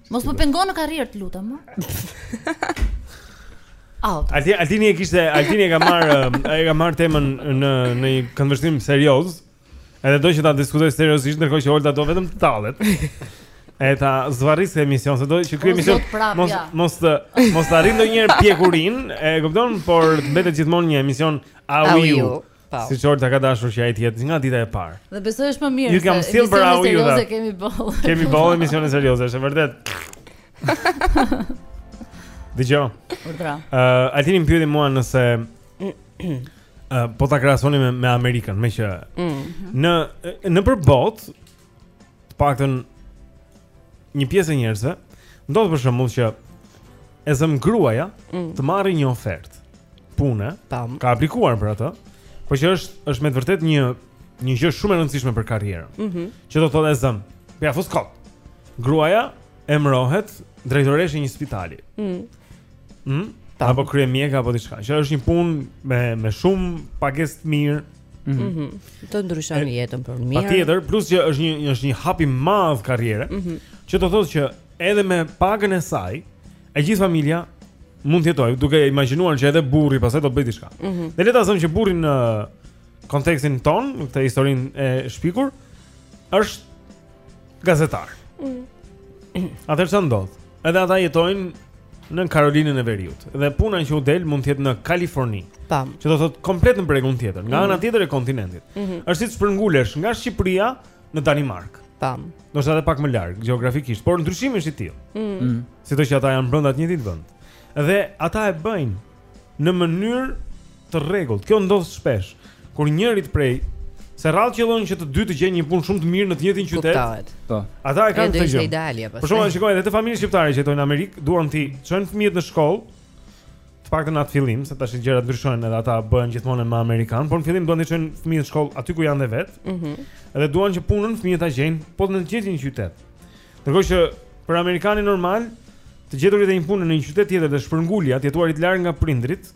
Mos më pengon në karrierë, të lutem, më. Out. Alti, Altini e kishte, Altini e ka marrë, e ka marrë temën në në një këndvështrim serioz. Edhe do që ta diskutojë seriozisht, ndërkohë që Olta do vetëm të tallet. E ta zvarrisë emisionin, se do që ky emision mos mos të mos të arrijë ndonjëherë pjekurinë, e kupton, por të mbetet gjithmonë një emision au Po. Siç Olta ka dashur që ai të jetë nga dita e parë. Dhe besoj është më mirë. Ju kam sjellë për au ju. Ne kemi boll. Kemi boll emisione serioze, është e vërtetë. Dëgjo. Urdhra. Ë, uh, Altini më pyeti mua nëse uh, po ta krahasonim me, me Amerikën, meqë mm. në nëpër botë të paktën një pjesë e njerëzve ndodh për shembull që e zëmë gruaja mm. të marrë një ofertë pune, Tamam. ka aplikuar për atë, por që është është me të vërtetë një një gjë shumë e rëndësishme për karrierën. Mm -hmm. Që do të thotë e zëmë. Po ia fus kot. Gruaja emrohet drejtoreshë e një spitali. Mm. Mm? Apo kryemjeke apo diçka. Që është një punë me me shumë pagesë të mirë, Mhm. Mm mm të ndryshon jetën për mirë. Patjetër, plus që është një është një hap i madh karriere, mm -hmm. që do thotë që edhe me pagën e saj, e gjithë familja mund të jetojë, duke imagjinuar që edhe burri pastaj do bëjë diçka. Mm -hmm. Dhe le ta zëmë që burri në kontekstin tonë, këtë historinë e shpikur, është gazetar. Mm. Atëherë ça ndodh? Edhe ata jetojnë në Karolinën e Veriut. Dhe puna që u del mund të jetë në Kaliforni. Tamam. Që do thotë komplet në bregun tjetër, nga ana mm. tjetër e kontinentit. Mm -hmm. Është si të shpërngulesh nga Shqipëria në Danimarkë. Tamam. Ndoshta dhe pak më larg gjeografikisht, por ndryshimi është i tillë. Mm. mm. Sido që ata janë brenda të njëjtit vend. Dhe ata e bëjnë në mënyrë të rregullt. Kjo ndodh shpesh kur njërit prej se rrallë qëllon që të dy të gjejnë një punë shumë të mirë në të njëjtin qytet. Kuptohet. Po. Ata e kanë këtë gjë. Idealja, po. Për shembull unë shikoj edhe te familjet shqiptare që jetojnë në Amerikë, duan t'i çojnë fëmijët në shkollë. Të paktën në atë fillim, se tash gjërat ndryshojnë edhe ata bëhen gjithmonë më amerikanë, por në fillim duan t'i çojnë fëmijët në shkollë aty ku janë dhe vetë. Mhm. Mm edhe duan që punën fëmijët ta gjejnë po në të njëjtin qytet. Ndërkohë që për amerikanin normal, të gjeturit e një pune në një qytet tjetër dhe shpërngulja, të jetuarit larg nga prindërit,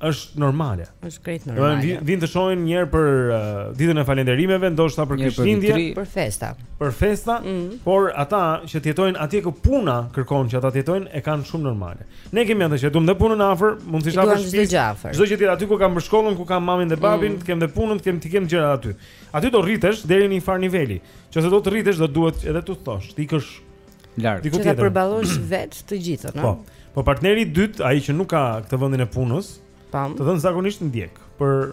është normale. Është krejt normale. Do të vinë të shohin një herë për uh, ditën e falënderimeve, ndoshta për Krishtlindje, për, për festa. Për festa, mm -hmm. por ata që të jetojnë atje ku puna kërkon që ata të jetojnë e kanë shumë normale. Ne kemi atë që duam ta punën afër, mundësisht afër shtëpisë. Çdo gjë të jetë aty ku kam bërë shkollën, ku kam mamin dhe babin, mm -hmm. të kem dhe punën, të kem t'i kem të gjitha aty. Aty do rritesh deri në njëfarë niveli. Nëse do të rritesh do duhet edhe të thosh, të ikësh larg. Ti ta përballosh vetë të gjithën, ëh. Po. Po partneri i dytë, ai që nuk ka këtë vendin e punës, tamam. Të dhënë zakonisht ndjek për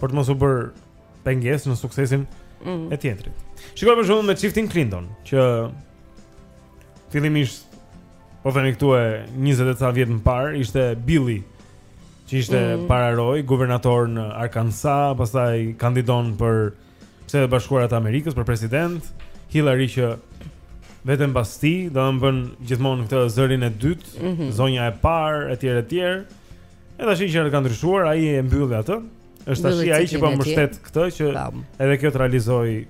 për të mos u bërë pengesë në suksesin mm. e tjetrit. Shikoj për shembull me çiftin Clinton, që fillimisht po themi këtu e 20 e ca vjet më parë ishte Billi që ishte mm. pararojë, guvernator në Arkansas, pastaj kandidon për Shtetet e Bashkuara të Amerikës për president, Hillary që vjen mbas tij duke bërë gjithmonë këtë zërin e dytë, mm -hmm. zonja e parë etj etj. Edhe tash që ka ndryshuar, ai e mbylli atë. Është tash ai që po mbështet këtë që Tamam. edhe kjo të realizojë.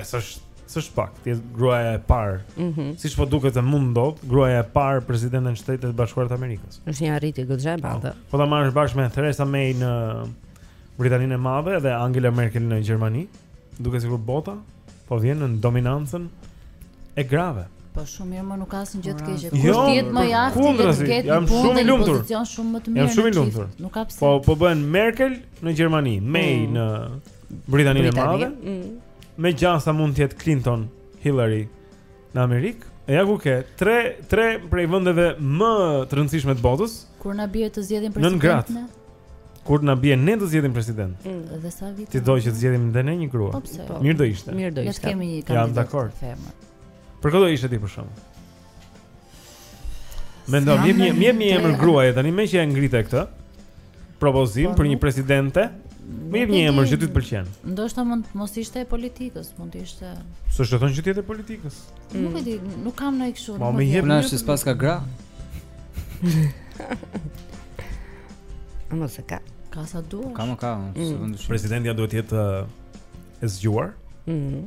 Është është është praktikisht gruaja e parë. Mm -hmm. Siç po duket se mund të ndodhë, gruaja e parë presidente e Shteteve të Bashkuara të Amerikës. Është një arritje goxha e madhe. Po, po ta marrësh bashkë me Theresa May në Britaninë e Madhe dhe Angela Merkel në Gjermani, duket sikur bota po vjen nën dominancën e grave. Po shumë mirë, më nuk ka asnjë gjë të keqe. Jo, Kush dihet më jashtë ti do të ketë një punë në pozicion shumë më të mirë. Jam shumë i lumtur. Nuk ka pse. Po po bëhen Merkel në Gjermani, May mm. në Britaninë e Madhe. Mm. Me gjasa mund të jetë Clinton, Hillary. Në Amerikë, e ja ku ke tre tre prej vendeve më të rëndësishme të botës nën gratë. Kur na bie të zgjedhim presidentin? Kur na bie ne të zgjedhim president? Mm. Edhe sa vite? Ti do që të zgjedhim dhe ne një grua. Po pse? Po. Mirë do ishte. Mirë do ishte. Ne kemi një kandidat. Jam dakord. Femër. Për këto ishte ti për shembull. Mendo, më jep një, më jep një emër gruaje tani, meqë e ngrite këtë. propozim për një presidente? Më jep një emër që ti të pëlqen. Ndoshta mund të mos ishte e politikës, mund të ishte. S'është thënë që të jetë e politikës. Nuk e di, nuk kam ndonjë kështu. Po më jep. Na s'paska gra. Po si s'ka. Ka sa të duash. Ka më ka, mm. s'e vëndësh. Presidentja duhet të jetë e zgjuar. Mhm.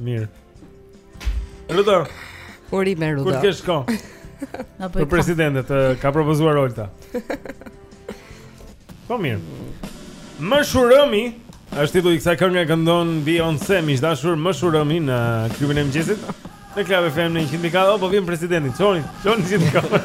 Mirë. Rudo. Uri me Rudo. Kur ke shko? Për presidentet ka propozuar Olta. Po mirë. Më zhurmë është titulli i kësaj kënge që këndon Beyoncé, miq të dashur më zhurmë në klubin e mëngjesit. Në Club FM në 104, po vjen presidenti. Çoni, çoni gjithë këngën.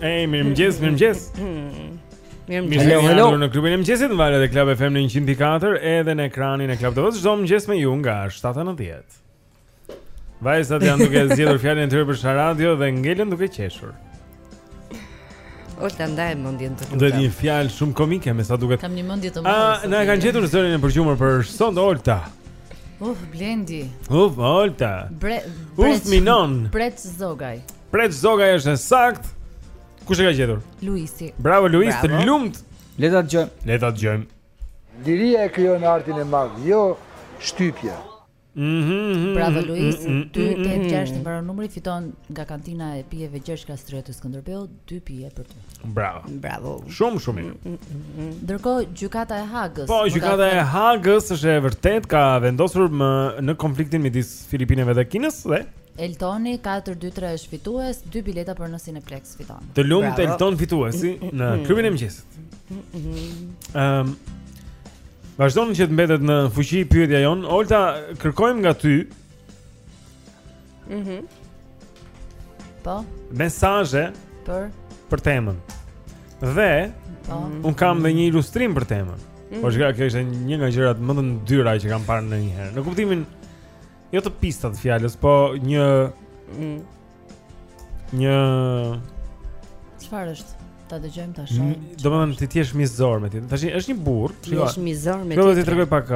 Ej, mirëmëngjes, mirëmëngjes Mirëmëngjes Mirëmëngjes në klubin e mëngjesit Në valët e Club FM në 104 Edhe në ekranin e Club TV-së Çdo mëngjes me ju nga 7 në 10 Vajzat janë duke zgjedhur fjalën e tyre për Sharadio Dhe ngelën duke qeshur Olta ndaje mendjen të lutem. Do jetë një fjalë shumë komike, me sa duket. Kam një mëdyshje të madhe. Ah, na e kanë gjetur zërin e përgjumur për sot Olta. Uf, Blendi. Uf, Olta. Bre, Uf, Minon. Preç Zogaj. Preç Zogaj është saktë. Kush e ka gjetur? Luisi. Bravo Luis, të lumtë. Le ta dëgjojmë. Le ta dëgjojmë. Liria e krijon artin e madh, jo shtypja. Mhm. Bravo Luis, 286 i mbaron numri, fiton nga kantina e pijeve Gjergj Kastrioti Skënderbeu, dy pije për ty. Bravo. Bravo. Shumë shumë mirë. Ndërkohë gjykata e Hagës. Po, gjykata e Hagës është e vërtetë ka vendosur më në konfliktin midis Filipineve dhe Kinës dhe Eltoni 423 është fitues, dy bileta për në Cineplex. fiton. Të lumtë Elton fituesi në mm-hmm. klubin e mëngjesit. Mm-hmm. Ehm. Vazhdon që të mbetet në fuqi pyetja jonë. Olta, kërkojmë nga ty. Mhm. Mm po. Mesazhe për për temën. Dhe po. Mm-hmm. unë kam dhe një ilustrim për temën. Mm -hmm. Po shka kjo është një nga gjërat më të ndyra që kam parë ndonjëherë. Në kuptimin Jo të pistat të fjalës, po një mm. një Çfarë është? Ta dëgjojmë tash. Domethënë ti je mizor me ti. Tash është një burrë, ti je mizor me ti. Do të tregoj pak,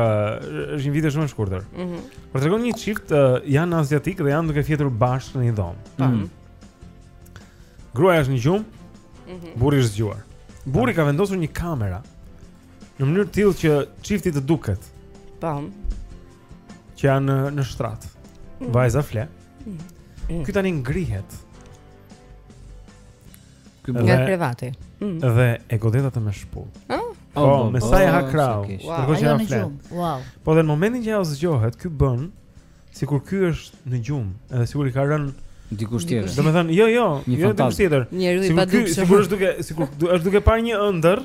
është një video shumë e shkurtër. Mhm. Por tregon një çift janë aziatikë dhe janë duke fjetur bashkë në një dhomë. Po. Mhm. Gruaja është në gjumë. Mhm. Burri është zgjuar. Burri ka vendosur një kamera në mënyrë të tillë që çifti të duket. Po. që janë në shtrat. Mm. Vajza fle. Mm. Mm. Ky tani ngrihet. Ky nga privati. Mm. Dhe e godet atë me shpullë. Ëh? Oh? Po, oh, me sa e ha krau. Wow, ajo në gjumë. Wow. Po dhe në momentin që ajo zgjohet, ky bën sikur ky është në gjumë, edhe sikur i ka rënë dikush tjetër. Domethënë, jo, jo, një jo dikush tjetër. Sikur ky sikur është duke sikur është duke parë një ëndërr.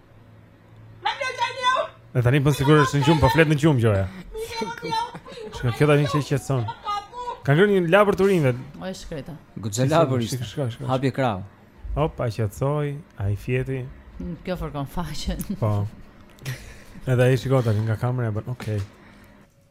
Dhe tani bën sikur është në gjumë, po flet në gjumë gjoja. Shka kjo tani që e qetëson. Ka ngrënë një llabër turinjve. O e shkreta. Goxha llabër ishte. Shka, shka, Hapje krau. Hopa, qetësoi, ai fjeti. Kjo fërkon faqen. Po. Edhe ai shikon tani nga kamera, bën, okej. Okay.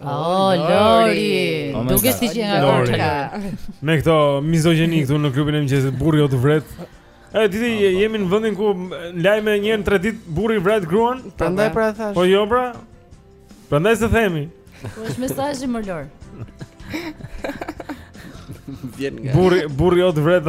Oh, Lori. Oh, Dukesi që nga Lori. Me këto mizogjini këtu në klubin e mëngjesit burri do të vret. E di jemi në vendin ku lajme një herë në tre ditë burri vret gruan. Prandaj po, pra thashë. Po jo pra. Prandaj s'e themi. Po është mesazhi më Lori. Vjen nga. Burri burri do të vret.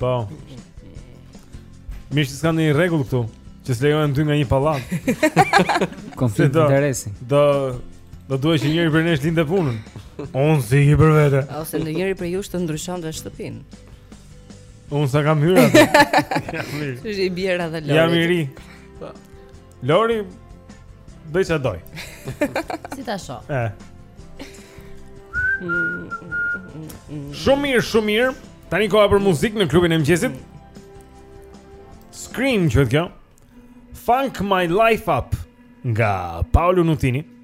Po. Mirë që s'ka një rregull këtu Që s'lejojnë dy nga një pallat Konflikt interesi Do, do duhej që njëri prej nesh të linte punën Unë s'ik për vete Ose ndonjëri prej jush të ndryshonte shtëpinë Unë sa kam hyrë Jam i bie radha Lorit Jam i ri po. Lori bëj si do. si ta shoh? Ë. Shumë mirë, shumë mirë. Tani koha për muzikë në klubin e mëngjesit. Scream, quhet kjo, Funk my life up nga Paolo Nutini.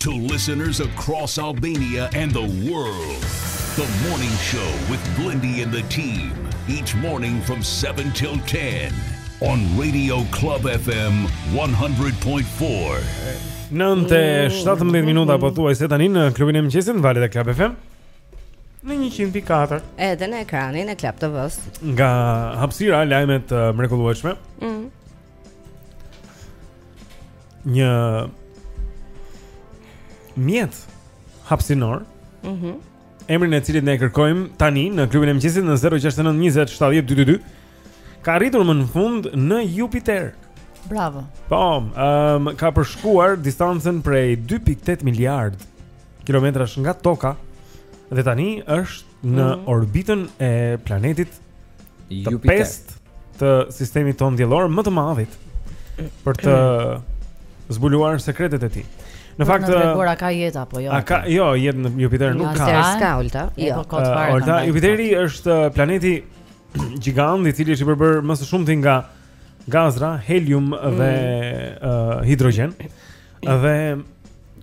To listeners across Albania and the world, the morning show with Blendi and the team, each morning from 7 till 10 on Radio Club FM 100.4. Nëntë e 17 minuta pothuajse tani në klubin e mëngjesit në valët e Club FM në 104. Edhe në ekranin e Club TV-s. Nga hapësira lajme të mrekullueshme. Mm. një mjet hapësinor. Mhm. Mm emrin e cilit ne e kërkojmë tani në klubin e mëngjesit në 069 20 70 222 ka arritur më në fund në Jupiter. Bravo. Po, ëm um, ka përshkuar distancën prej 2.8 miliard kilometrash nga toka dhe tani është në mm. orbitën e planetit Jupiter. Të pestë të sistemit tonë diellor më të madhit për të zbuluar sekretet e tij. Në fakt do të bëj, a ka jetë apo jo? A ka jo jetë në Jupiter nuk ka. Jo, s'ka, Ulta. Jo, po kot fare. Ulta Jupiteri është uh, planeti gjigant i cili është i përbërë më së shumti nga gazra, helium dhe mm. uh, hidrogjen. Dhe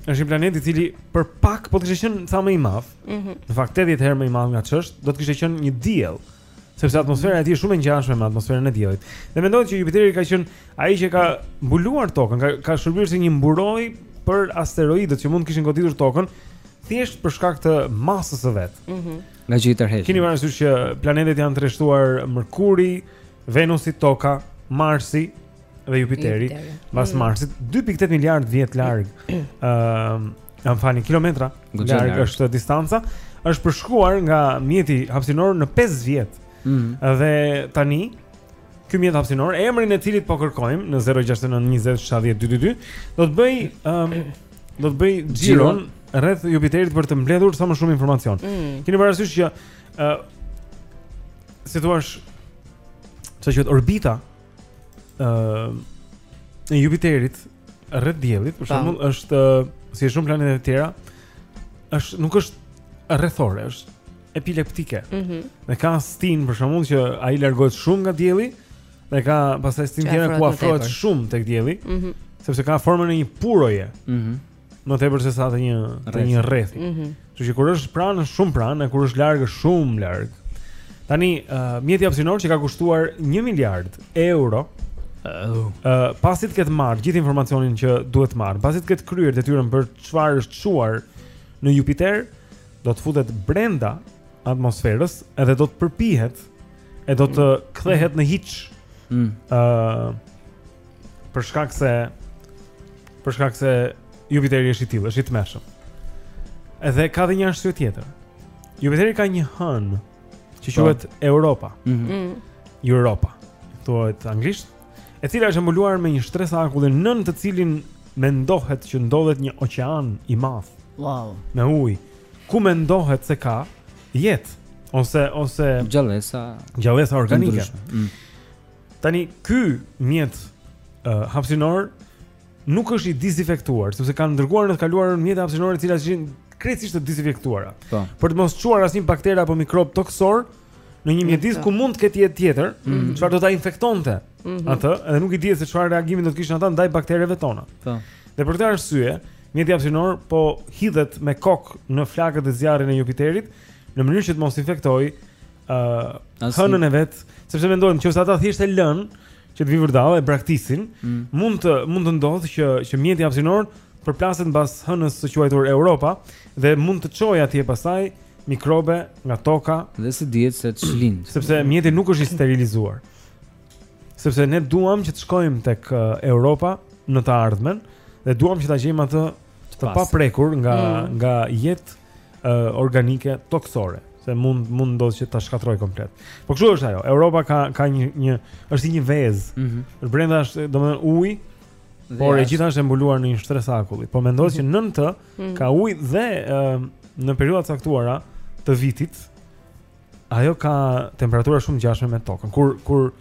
është një planet i cili për pak po të kishte qenë ca më i madh. Mm -hmm. Në fakt 80 herë më i madh nga ç'është, do të kishte qenë një diell sepse atmosfera e tij është shumë e ngjashme me atmosferën e diellit. Dhe mendohet që Jupiteri ka qenë ai që ka mbuluar tokën, ka ka shërbyer si një mburojë për asteroidët që mund të kishin goditur tokën thjesht për shkak të masës së vet. Mhm. Mm nga që i tërheq. Keni parasysh që planetet janë rreshtuar Mërkuri, Venusi, Toka, Marsi, dhe Jupiteri, mbas mm. Marsit, 2.8 miliard vjet larg. Ëm, uh, më falni kilometra larg është distanca, është përshkuar nga mjeti hapësinor në 5 vjet. Mm. Dhe tani ky mjet hapësinor, emrin e cilit po kërkojmë në 069 20 70 222, do të bëjë ëm um, do të bëjë xhiron rreth Jupiterit për të mbledhur sa më shumë informacion. Mm. Keni parasysh që ë uh, si thuhet sa quhet orbita ë uh, e Jupiterit rreth diellit, për shembull, është si e shumë planeteve të tjera, është nuk është rrethore, është epileptike. Ëh. Mm -hmm. Dhe ka stinë për shembull që ai largohet shumë nga dielli dhe ka pastaj stinë tjera ku afrohet shumë tek dielli. Ëh. Mm -hmm. Sepse ka formën e një puroje. Ëh. Mm -hmm. më tepër se sa të një të një rrethi. Mm -hmm. Kështu që kur është pranë shumë pranë, kur është larg shumë larg. Tani uh, mjeti hapësinor që ka kushtuar 1 miliard euro ë uh, uh, pasi të ketë marrë gjithë informacionin që duhet të marrë, pasi të ketë kryer detyrën për çfarë është çuar në Jupiter, do të futet brenda atmosferës edhe do të përpihet e do të kthehet në hiç. ë mm. uh, Për shkak se për shkak se Jupiteri është i tillë, është i tmerrshëm. Edhe ka dhe një arsye tjetër. Jupiteri ka një hënë që po. quhet Europa. Mm -hmm. Europa. Thuhet anglisht, e cila është e mbuluar me një shtresë akulli nën të cilin mendohet që ndodhet një oqean i madh. Wow. Me ujë. Ku mendohet se ka jetë ose ose gjallesa, gjallesa organike. Mm. Tani ky mjet uh, hapësinor nuk është i dizinfektuar, sepse kanë dërguar në të kaluarën mjete hapësinore të cilat ishin krejtësisht të dizinfektuara. Po. Për të mos çuar asnjë bakter apo mikrob tokësor në një mjedis ku mund të ketë jetë tjetër, mhm. çfarë mm -hmm. do ta infektonte mm -hmm. atë, edhe nuk i dihet se çfarë reagimi do të kishin ata ndaj baktereve tona. Po. Dhe për këtë arsye, mjeti hapësinor po hidhet me kokë në flakët e zjarrit të Jupiterit, në mënyrë që të mos infektojë uh, hënën e vet, sepse mendojmë nëse ata thjesht e lënë që të vijë vërdall e braktisin, mm. mund të mund të ndodhë që që mjeti hapësinor përplaset mbas hënës së quajtur Europa dhe mund të çojë atje pastaj mikrobe nga toka dhe s'dihet se ç'lind. Sepse mjeti nuk është i sterilizuar. Sepse ne duam që të shkojmë tek uh, Europa në të ardhmen dhe duam që ta gjejmë atë të paprekur nga mm. nga jetë uh, organike tokësore, se mund të ndodh që ta shkatërrojë komplet. Po kështu është ajo. Europa ka ka një një është si një vezë. Mm -hmm. Është brenda është domethënë ujë. Por e gjitha është e mbuluar në një shtresë akulli. Po mendohet që nën të mhm. ka ujë dhe uh, në periudha të caktuara të vitit ajo ka temperatura shumë të ngjashme me tokën. Kur kur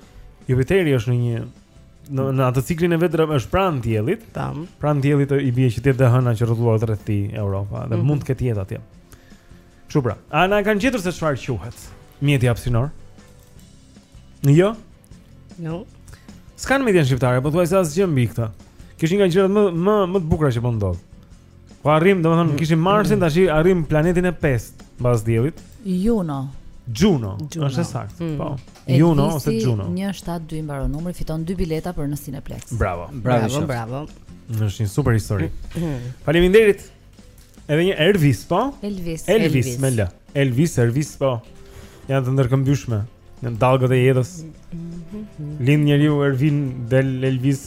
Jupiteri është në një në në atë ciklin e vet është pranë diellit. Tam. Pranë diellit i bie që ti të hëna që rrotullohet rreth tij Europa dhe mm -hmm. mund të ketë jetë atje. Kështu pra. A na kanë gjetur se çfarë quhet? Mjeti hapësinor? Jo. Jo. S'ka në median shqiptare, pothuajse asgjë mbi këtë. Kjo është një nga gjërat më më më të bukura që po ndodh. Po arrijmë, domethënë mm. kishim Marsin, tash arrijmë planetin e 5 mbas diellit. Juno. Juno, është saktë. Mm. Po. Juno ose Juno. 172 mbaron numri, fiton dy bileta për në Cineplex. Bravo. Bravo, bravo. Është një super histori. Faleminderit. Edhe një Elvis, po? Elvis. Elvis me L. Elvis, Elvis, po. Janë të ndërkëmbyshme në dallgët e jetës. Mm-hmm. Lind njeriu Ervin del Elvis.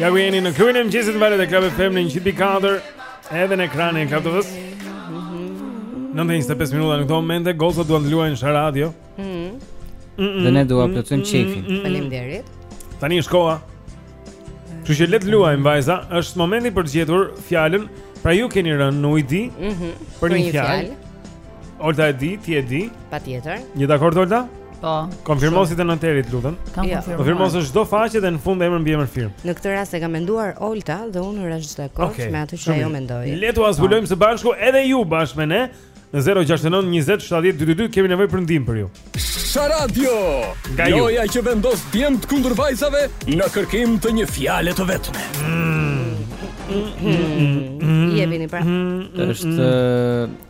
Ja ku jeni në klubin e mëngjesit valët e Club FM në 104 edhe në ekranin e Club TV-s. Nëntë e njëzet e pesë minuta në këto momente gocat duan të luajnë Shah Radio. Mhm. Dhe ne duam të plotësojmë qejfin. Faleminderit. Tani është koha. Kështu që le të luajmë vajza, është momenti për të gjetur fjalën. Pra ju keni rënë në ujdi. Mhm. Për një fjalë. Olta e di, ti e di. Patjetër. Je dakord Olta? Po. Konfirmo si të noterit, lutem. Kam jo. konfirmuar. Konfirmo çdo faqe dhe në fund emër mbiemër firmë. Në këtë rast e ka menduar Olta dhe unë rashë dakord okay. me atë që ajo mendoi. Le ta zbulojmë së bashku edhe ju bashkë me ne. Në 069 20 70 222 kemi nevojë për ndihmë prej jush. Shah Radio. Loja që vendos djemtë kundër vajzave në kërkim të një fjale të vetme. Jepini pra. Është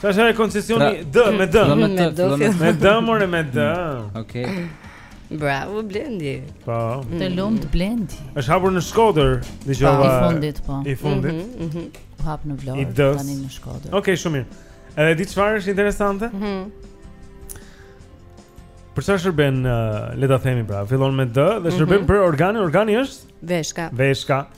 Sa është koncesioni D me D. Me D, me D, more me D. Okej. Bravo Blendi. Po. Të lumt Blendi. Është hapur në Shkodër, dëgjova. Po, I fundit po. I fundit. Mhm. mhm. Po hap në Vlorë tani në Shkodër. Okej, shumë mirë. Edhe di çfarë është interesante? Mhm. Për ça shërben uh, le ta themi pra, fillon me D dhe shërben mhm. për organin, organi është veshka. Veshka.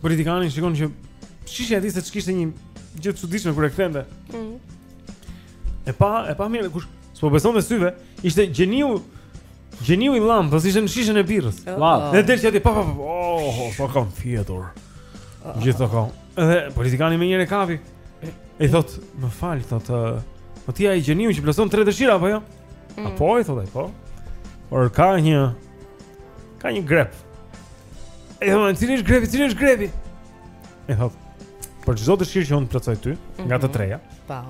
Politikani shikon që shishja e tij se ç'kishte një gjë të çuditshme kur e kthente. Mm. E pa, e pa mirë kush s'po beson syve, ishte gjeniu gjeniu i llampës, ishte në shishën e birrës. Oh. Wow. Dhe del çati pa pa pa. Oh, oh, po kam fjetur. Oh. Gjithë ato. Edhe politikani menjëherë e kapi. I thot, më fal, thot, po ti a je ai gjeniu që plotson tre dëshira apo jo? Mm. A po, i thotë, po. Por ka një Ka një grep. E thot, cili është grepi, cili është grepi? E thot. Për çdo dëshirë që unë të plotësoj ty, nga të mhm. treja. Po.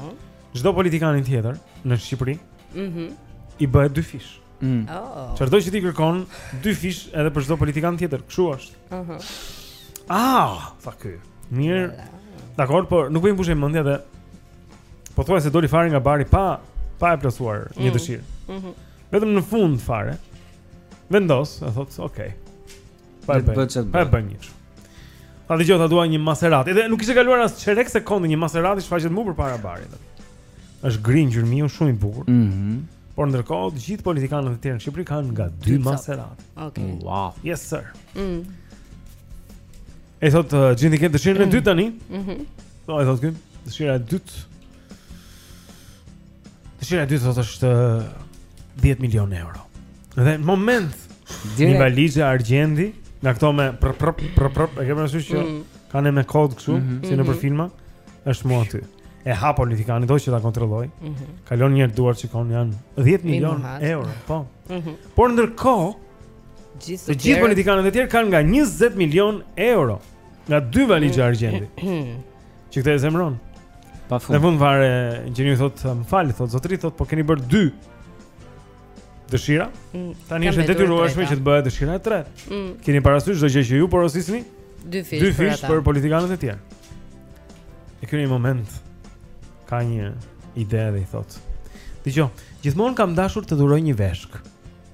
Çdo politikani tjetër në Shqipëri. Mhm. Mm I bëhet dy fish. Mm. Oh. Çdo që ti kërkon dy fish edhe për çdo politikan tjetër, kshu është. Ëh. Uh -huh. Ah, sa ky. Mirë. Dakor, por nuk po i mbushë mendja dhe po thua se doli fare nga bari pa pa e plotësuar një mm. dëshirë. Ëh. Mm -hmm. Vetëm në fund fare vendos, e thotë, "Ok." Pa bëj. Pa bëj një kështu. Ta dëgjoj ta dua një Maserati. Dhe nuk kishte kaluar as çerek sekondi një Maserati shfaqet mu përpara barit. Është gri ngjyrë miu shumë i bukur. Mhm. Mm Por ndërkohë të gjithë politikanët e tjerë në Shqipëri kanë nga dy Maserati. Ok. Wow. Yes sir. Mhm. Mm e thotë uh, Gjindi këtë dëshirën mm -hmm. e dytë tani? Mhm. Mm po e thotë këtu, dëshira e dytë. Dëshira e dytë thotë është 10 milionë euro. Dhe në moment një valixhe argjendi, nga këto me prr prr prr prr, e ke parasysh që mm. kanë me kod këtu, mm -hmm. si nëpër mhm. filma, është mu aty. E hap politikani do që ta kontrolloj. Mm -hmm. Kalon nëpër duar që kanë, janë 10 milionë euro, po. Mm -hmm. Por ndërkohë gjithë të gjithë politikanët e tjerë kanë nga 20 milionë euro nga dy valixhe argjendi. Gjë që këtë e zemron Pa fund Në fund fare Gjeniu thot Më fal thot Zotri thot Po keni bërë dy Dëshira mm, Tani është e detyrueshme që të bëhet dëshira e tretë mm. Keni parasysh çdo gjë që ju porosisni Dy fish, dy fish për, për politikanët e tjerë E ky një moment Ka një ide dhe i thot Dëgjo, gjithmonë kam dashur të dhuroj një veshkë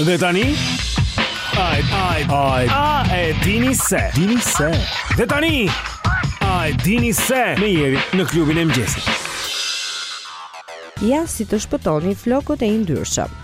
Dhe tani A, a, a, a e dini se, dini se. Dhe tani, a e dini se, me Jerin në klubin e mëgjesit. Ja si të shpëtoni flokët e yndyrshëm.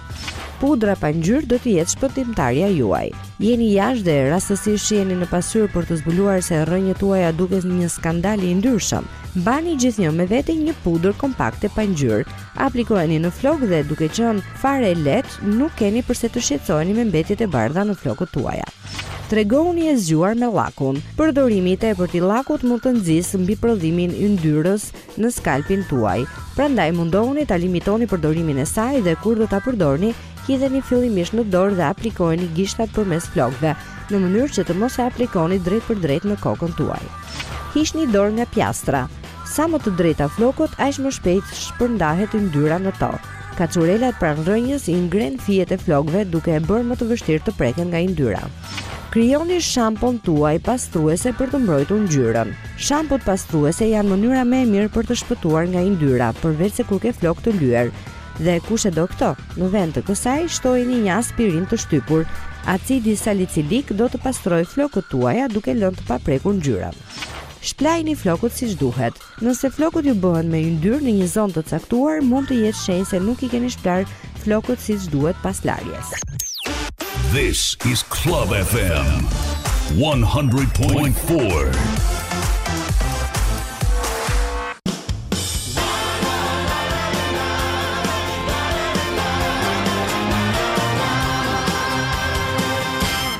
Pudra pa ngjyrë do të jetë shpëtimtarja juaj. Jeni jashtë dhe rastësisht shiheni në pasyrë për të zbuluar se rrënjët tuaja duken një skandal i yndyrshëm. Mbani gjithnjë me vete një pudër kompakte pa ngjyrë, Aplikojeni në flokë dhe duke qenë fare e lehtë, nuk keni përse të shqetësoheni me mbetjet e bardha në flokët tuaja. Tregohuni e zgjuar me llakun. Përdorimi i tepërt i llakut mund të nxisë mbiprodhimin e yndyrës në skalpin tuaj, prandaj mundohuni ta limitoni përdorimin e saj dhe kur do ta përdorni, hidheni fillimisht në dorë dhe aplikojeni gishtat përmes flokëve, në mënyrë që të mos e aplikoni drejtpërdrejt në kokën tuaj. Hiqni dorë nga pjastra. Sa më të drejta flokët, aq më shpejt shpërndahet yndyra në to. Kaçurelat pranë rrënjës i ngrenë fijet e flokëve duke e bërë më të vështirë të preken nga yndyra. Krijoni shampon tuaj pastruese për të mbrojtur ngjyrën. Shampot pastruese janë mënyra më e mirë për të shpëtuar nga yndyra, përveçse kur ke flokë të lyer. Dhe kush e do këto? Në vend të kësaj, shtojini një aspirinë të shtypur. Acidi salicilik do të pastrojë flokët tuaja duke lënë të paprekur ngjyrën. Shpëlajini flokët siç duhet. Nëse flokët ju bëhen me yndyrë në një zonë të caktuar, mund të jetë shenjë se nuk i keni shpëlarë flokët siç duhet pas larjes. This is Club FM 100.4.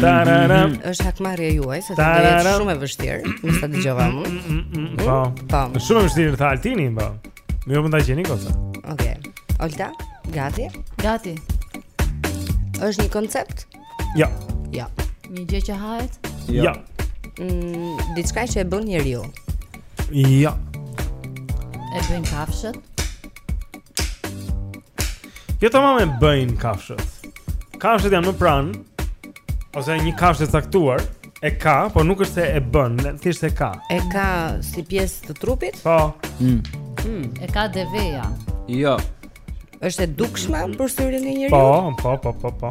Tararam. Mhm. Është hakmarrja juaj, se të bëhet shumë e vështirë, me sa dëgjova më. Mm, mm, mm, po. Po. Shumë e vështirë ta altini, po. Më mund ta gjeni kosa. Okej. Olta, gati? Gati. Është një koncept? Jo. Jo. Një gjë që hahet? Jo. jo. Mm, diçka që e bën njeriu. Jo. E bëjnë kafshët? Jo tamam e bëjnë kafshët Kafshët janë më pranë Ose një kafshë e caktuar E ka, por nuk është se e bën Thjesht e ka E ka si pjesë të trupit? Po mm. Mm. E ka deveja Jo është e dukshme për syrin e njeriu? Po, po, po, po, po.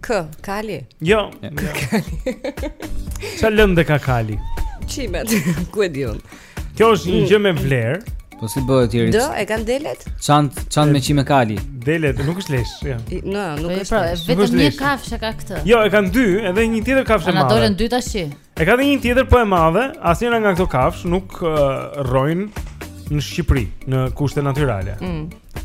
K, kali? Jo. K, kali. Sa lëndë ka kali? Qimet, ku e di unë. Kjo është një gjë me vlerë. Po si bëhet tjerë? Do, e kanë delet? Çant, çant me qime kali. Delet, nuk është lesh, jo. Jo, nuk është. Pra, vetëm një kafshë e ka këtë. Jo, e kanë dy, edhe një tjetër kafshë madhe. Na dolën dy tash. E ka dhe një tjetër po e madhe, asnjëra nga këto kafshë nuk uh, rrojnë në Shqipëri, në kushte natyrale. Mm.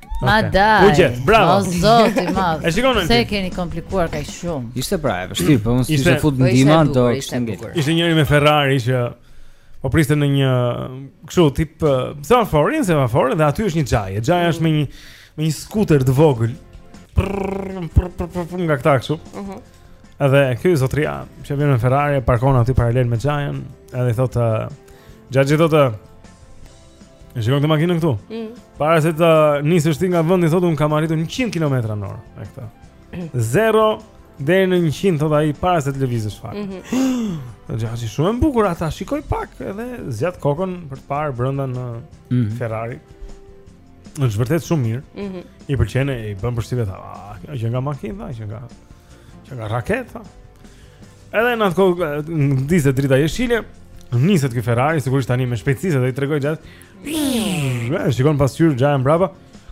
Ma daj. Uje, bravo. O zot i madh. E shikon Se keni komplikuar kaq shumë. Ishte pra e vështirë, po mos ishte fut po ndihma do ishte bukur. Ishte njëri me Ferrari që po priste në një kështu tip semafori, semafori dhe aty është një xhaje. Xhaja është me një me një skuter të vogël. Nga këta kështu. Mhm. Edhe ky zotria që vjen me Ferrari e parkon aty paralel me xhajën, edhe i thotë xhaxhi thotë E shikon këtë makinën këtu? Mm. Para se të nisësh ti nga vendi thotë unë kam arritur 100 kilometra në orë me këtë. 0 deri në 100 thotë ai para se të lëvizësh ti. Mm -hmm. Xhaxhi shumë e bukur tha, ta shikoj pak edhe zgjat kokën për të parë brenda në mm -hmm. Ferrari. Është vërtet shumë mirë. Mm -hmm. I pëlqen e i bën përshtypje tha. Ah, që nga makina, që nga që nga raketa. Edhe në atë kohë ndizet drita jeshile, niset ky Ferrari, sigurisht tani me shpejtësi se do i tregoj xhajës. Ëh, shikon pasqyrë xhajën mbrapa.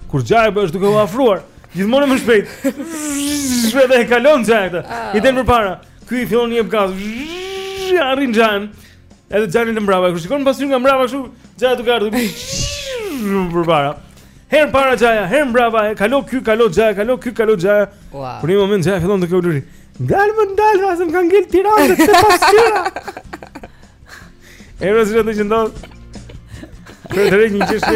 Kur xhaja është duke u afruar, gjithmonë më shpejt. Shpejt e kalon xhaja këtë. Ah. I del përpara. Ky i fillon i jep gaz. E arrin xhajën. Edhe xhanë e lë mbrapa, kur shikon pasqyrën nga mbrapa kështu, Xhaja duke ardhur përpara. Herë para Xhaja, herë mbrapa, kalo ky, kalo Xhaja, kalo ky, kalo Xhaja. Wow. Për një moment Xhaja fillon të ulërijë. Ndal më ndal, se më kanë ngel tirantat te pasqyra. Era zë të qendon. Për të rënë një çështë.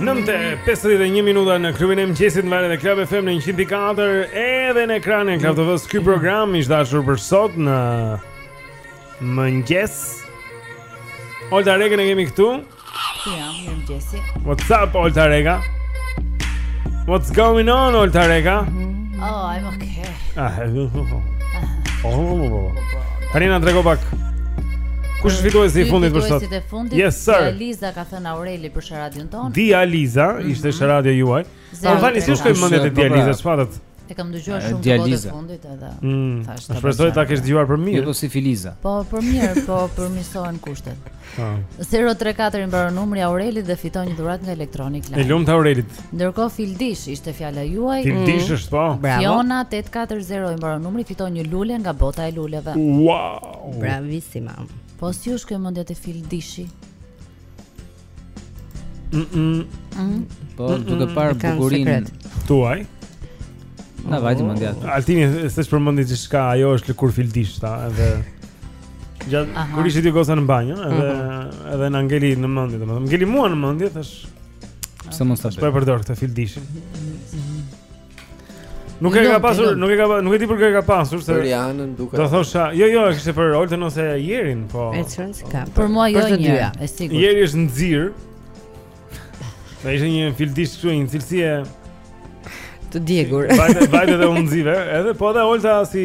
Nëntë e 51 minuta në klubin e mëngjesit në valët e Club FM në 104 Edhe në ekranin e Klan TV-së Ky program i dashur për sot në mëngjes Olta Rekën e kemi këtu Ku jam? Mirëmëngjesi. What's up, Olta Reka? What's going on, Olta Reka? Mm-hmm. Oh, I'm okay. Ah, hello. Oh, oh, oh. Tani na trego pak. Kush është fituesi i fundit për sot? Yes, sir. Dializa ka thënë Aureli për sharadën tonë. Dializa, ishte mm-hmm. Sharada juaj. Po Vani si t'shkoi mendja te dializa çfarë? E kam dëgjuar shumë dializa. Së fundmi edhe. Mm. Thashë. Shpresoj ta kesh dëgjuar për mirë. Jo si Filiza. Po për mirë, po përmirësohen kushtet. Po. 034 i mbaron numri Aurelit dhe fiton një dhuratë nga Electronic Line. E lumtë Aurelit. Ndërkohë Fildish ishte fjala juaj. Fildish mm. është po. Bravo. Fiona 840 i mbaron numri fiton një lule nga bota e luleve. Wow. Bravissima. Po si u shkoi mendja te Fildishi? Mm -mm. Mm. Po, mm -mm. duke parë bukurinë tuaj. Na vajti oh. mendja. Altini seç përmendi diçka, ajo është lëkurë fildishtë edhe thashë kur ishit ju gjoja në banjë, edhe uh mhm. -huh. edhe na ngeli në mendje, domethënë ngeli mua në mendje, thashë. Pse mos ta bëj? Po e përdor këtë fildishin. Nuk e ka pasur, nuk e ka, nuk e di për kë e ka pasur se. Për Janën duket. Do thosha, jo, jo, e kishte për Oltën ose Jerin, po. E ç'rëndësi ka. Për mua jo një, e sigurt. Jeri është nxirë. Ai ishte një fildish këtu, një cilësi e djegur. Vajte, vajte dhe u nxive, edhe po edhe Olta si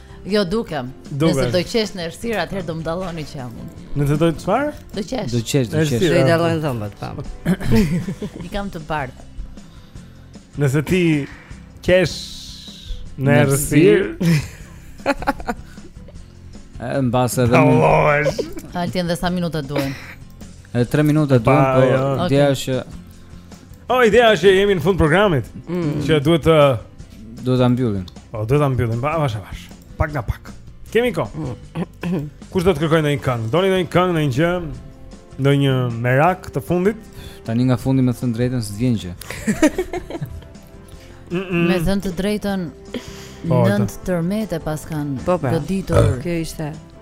Jo dukem. Duke. Nëse do qesh në errësirë atëherë do më dalloni që jam unë. Nëse do të çfarë? Do qesh. Do qesh, do qesh. Do i dallojnë dhëmbët, pra. I kam të bardhë. Nëse ti qesh në errësirë. Në bazë dhe mund Altin dhe sa minuta duhen? 3 minuta duhen, po, po jo. ideja është O, oh, ideja është që jemi në fund programit mm. Që duhet të... Duhet ta mbyllim O, po, duhet ta mbyllim, po avash avash Pak nga pak Kemi kohë mm. Kush do të kërkojë ndonjë këngë? Doni ndonjë këngë, ndonjë gjë Ndonjë merak të fundit Tani nga fundi me thënë të drejtën s'të vjen gjë Me thënë të drejtën po, Nëntë tërmete paskan po, pra. Goditur Kjo ishte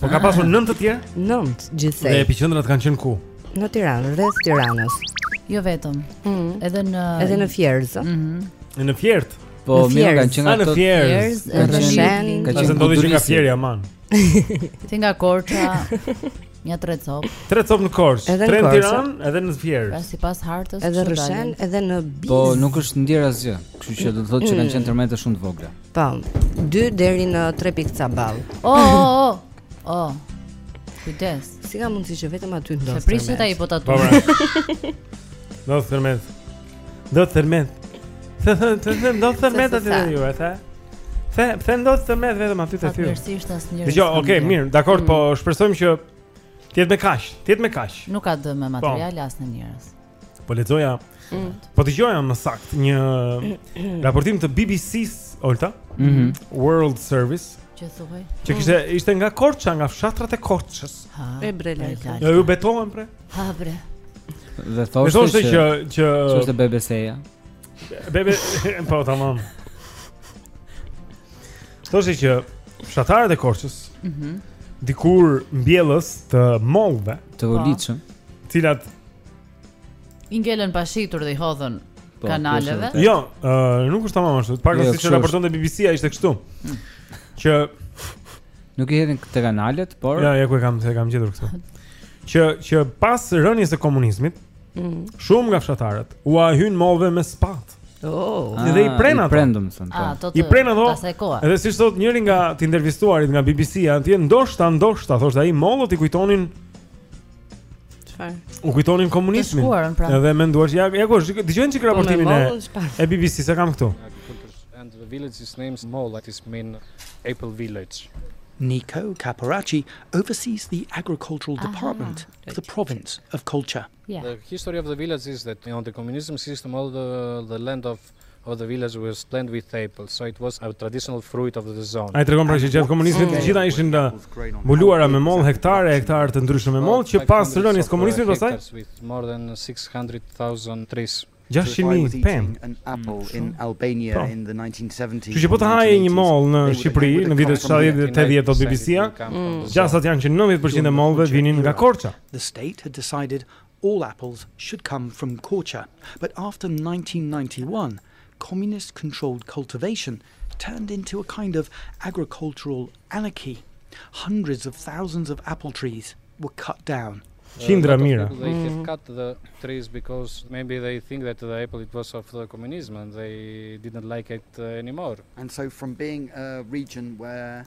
Po ka pasur 9 të tjerë? 9 gjithsej. Dhe epiqendrat kanë qenë ku? Në Tiranë, rreth Tiranës. Jo vetëm. Ëh. Mm. Edhe në Edhe në Fierzë. Ëh. Mm në Fier. Po mirë kanë qenë ato. Në Fier, në Rrëshen, ka qenë ndodhi që nga Fieri aman. Ti nga Korça. Një tre cop. Tre cop në Korçë, tre në Tiranë, edhe në Fier. Pra sipas hartës edhe Rrëshen, edhe në Biz. Po nuk është ndjer asgjë, kështu që do të thotë që kanë mm. qenë tërmete shumë të vogla. Po. 2 deri në 3 pikë ca ballë. O, o, o. Kujdes. Si ka mundësi që vetëm aty ndodh. Se prishet ai po tatu. Po. Pra. Do tërmet. Do të thërmet Të thërmet Të thërmet Do të thërmet Të thërmet Të thërmet Pse pse ndodh tërmet vetëm aty te ty? Përgjithësisht asnjë. Dëgjo, okay, okay, mirë, dakord, po mm. po shpresojmë që të jetë me kaq, të jetë me kaq. Nuk ka dëme po. materiale as në njerëz. Po lexoja. Mm. Po dëgjoja më sakt një raportim të BBC-s, Olta, mm -hmm. World Service. Që thuaj. Që kishte mm. ishte nga Korça, nga fshatrat e Korçës. E pre, la. Ja ju betohem pre. Ha bre. Dhe thoshte që që, që është BBC-ja. Bebe, po tamam. Thoshte që fshatarët e Korçës. Mhm. Mm dikur mbjellës të mollëve, të volitshëm, po. të cilat i ngelën pa shitur dhe i hodhën po, kanaleve. Jo, uh, nuk është tamam ashtu. Pak jo, siç e raportonte BBC-a ishte kështu. Hmm. Që Nuk i hedhin këta kanaleve, por Ja, ja ku e kam, se e kam gjetur këtu. Që që pas rënies së komunizmit, mm. shumë nga fshatarët u hynë mollëve me spatë. Oh, ah, dhe i prenë ato. I prenë domethënë. Po. Ah, I prenë ato. Edhe siç thotë njëri nga të intervistuarit nga BBC-a, atje ndoshta ndoshta thoshte ai mollët i kujtonin Çfarë? U kujtonin komunizmin. Pra. Edhe me e menduar se ja ja ku, dëgjo një çik po, raportimin e e BBC-së e kam këtu. And the village's name is Mollaj, that is mean Apple Village. Nico Caporacci oversees the agricultural Aha, department of the province of Korça. Yeah. The history of the village is that in the communism system all the the land of of the village was planted with apple, so it was a traditional fruit of the zone. Ai tregon pra që gjatë komunizmit të gjitha ishin të mbuluara me mollë hektarë, hektarë të ndryshëm me mollë që pas rënies së komunizmit pastaj with more than 600,000 trees. 600.000 pemë in Albania pra. in the 1970s. Ju po të haje një mollë në Shqipëri në vitet 70 e 80 thotë BBC-ja. Mm. Gjasat janë që 90% e mollëve vinin nga Korça. The state had decided all apples should come from Korça. But after 1991, communist controlled cultivation turned into a kind of agricultural anarchy. Hundreds of thousands of apple trees were cut down. Qindra mira. They have mm. cut the trees because maybe they think that the apple it was of the communism and they didn't like it uh, anymore. And so from being a region where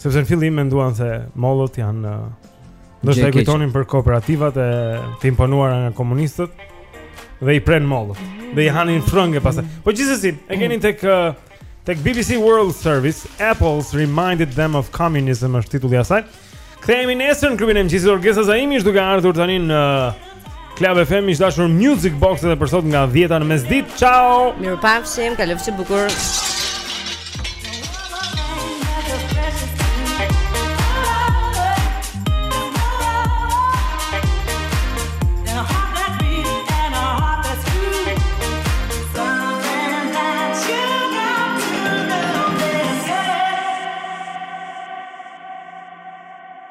Sepse në fillim menduan se mollët janë uh, ndoshta i kujtonin për kooperativat e të imponuara nga komunistët dhe i prenë mollët. Dhe i hanin frënge pastaj. Po gjithsesi, e keni tek uh, tek BBC World Service, Apples reminded them of communism është titulli i asaj. Kthehemi nesër në klubin e mëngjesit Orgesa Zaimi është duke ardhur tani në uh, Club FM i shumëdashur Music Box edhe për sot nga 10 në mesditë. Ciao. Mirupafshim, kalofshi bukur.